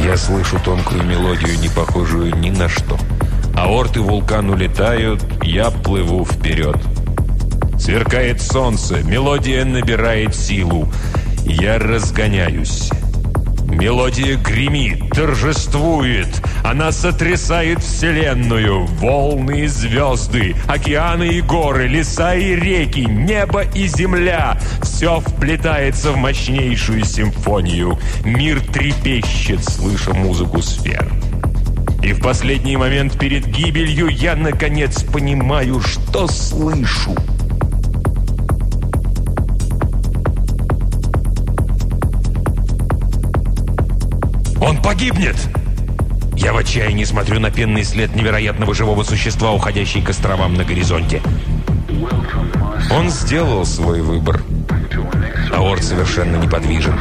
Я слышу тонкую мелодию, не похожую ни на что. Аорты вулкан улетают, я плыву вперед. Сверкает солнце, мелодия набирает силу. Я разгоняюсь. Мелодия гремит, торжествует. Она сотрясает вселенную. Волны и звезды, океаны и горы, леса и реки, небо и земля. Все вплетается в мощнейшую симфонию. Мир трепещет, слыша музыку сфер. И в последний момент перед гибелью я, наконец, понимаю, что слышу. Он погибнет! Я в отчаянии смотрю на пенный след невероятного живого существа, уходящий к островам на горизонте. Он сделал свой выбор. Аорт совершенно неподвижен.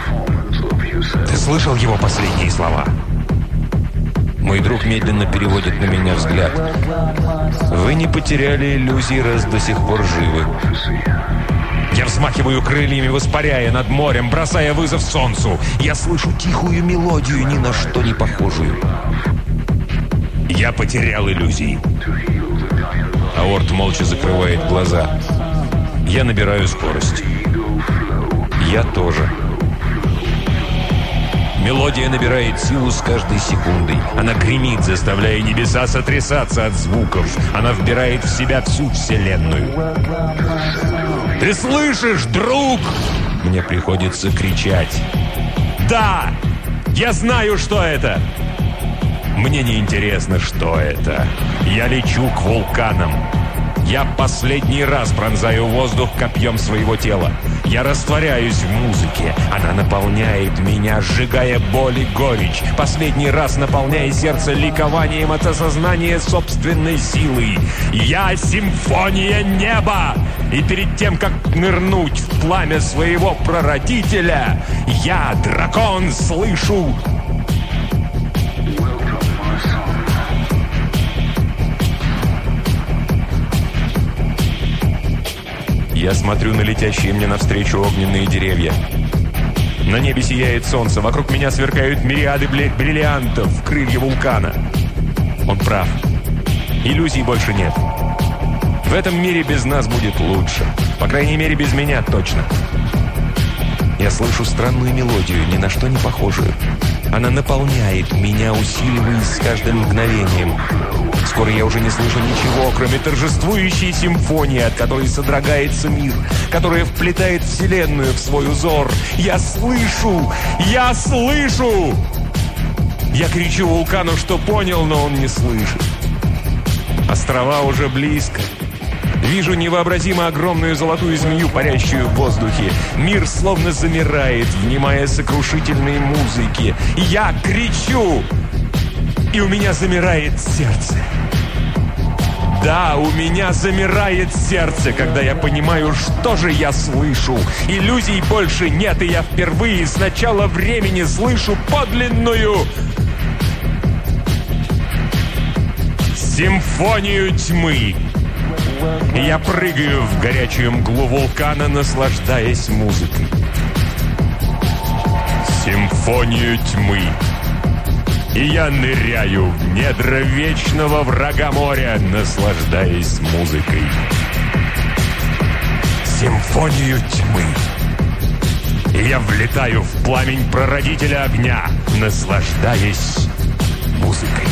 Ты слышал его последние слова? Мой друг медленно переводит на меня взгляд. Вы не потеряли иллюзий, раз до сих пор живы. Я взмахиваю крыльями, воспаряя над морем, бросая вызов солнцу. Я слышу тихую мелодию, ни на что не похожую. Я потерял иллюзии. Аорт молча закрывает глаза. Я набираю скорость. Я тоже. Мелодия набирает силу с каждой секундой. Она гремит, заставляя небеса сотрясаться от звуков. Она вбирает в себя всю Вселенную. «Ты слышишь, друг?» Мне приходится кричать. «Да! Я знаю, что это!» Мне не интересно, что это. Я лечу к вулканам. Я последний раз пронзаю воздух копьем своего тела. Я растворяюсь в музыке. Она наполняет меня, сжигая боль и горечь. Последний раз наполняя сердце ликованием от осознания собственной силы. Я симфония неба! И перед тем, как нырнуть в пламя своего прародителя, я, дракон, слышу Я смотрю на летящие мне навстречу огненные деревья. На небе сияет солнце, вокруг меня сверкают мириады бриллиантов, крылья вулкана. Он прав. Иллюзий больше нет. В этом мире без нас будет лучше. По крайней мере, без меня точно. Я слышу странную мелодию, ни на что не похожую. Она наполняет меня, усиливаясь с каждым мгновением. Скоро я уже не слышу ничего, кроме торжествующей симфонии, от которой содрогается мир, которая вплетает Вселенную в свой узор. Я слышу! Я слышу! Я кричу вулкану, что понял, но он не слышит. Острова уже близко. Вижу невообразимо огромную золотую змею, парящую в воздухе. Мир словно замирает, внимая сокрушительной музыке. Я кричу! И у меня замирает сердце. Да, у меня замирает сердце, когда я понимаю, что же я слышу. Иллюзий больше нет, и я впервые с начала времени слышу подлинную симфонию тьмы. И я прыгаю в горячую мглу вулкана, наслаждаясь музыкой. Симфонию тьмы. И я ныряю в недра вечного врага моря, наслаждаясь музыкой. Симфонию тьмы. Я влетаю в пламень прародителя огня, наслаждаясь музыкой.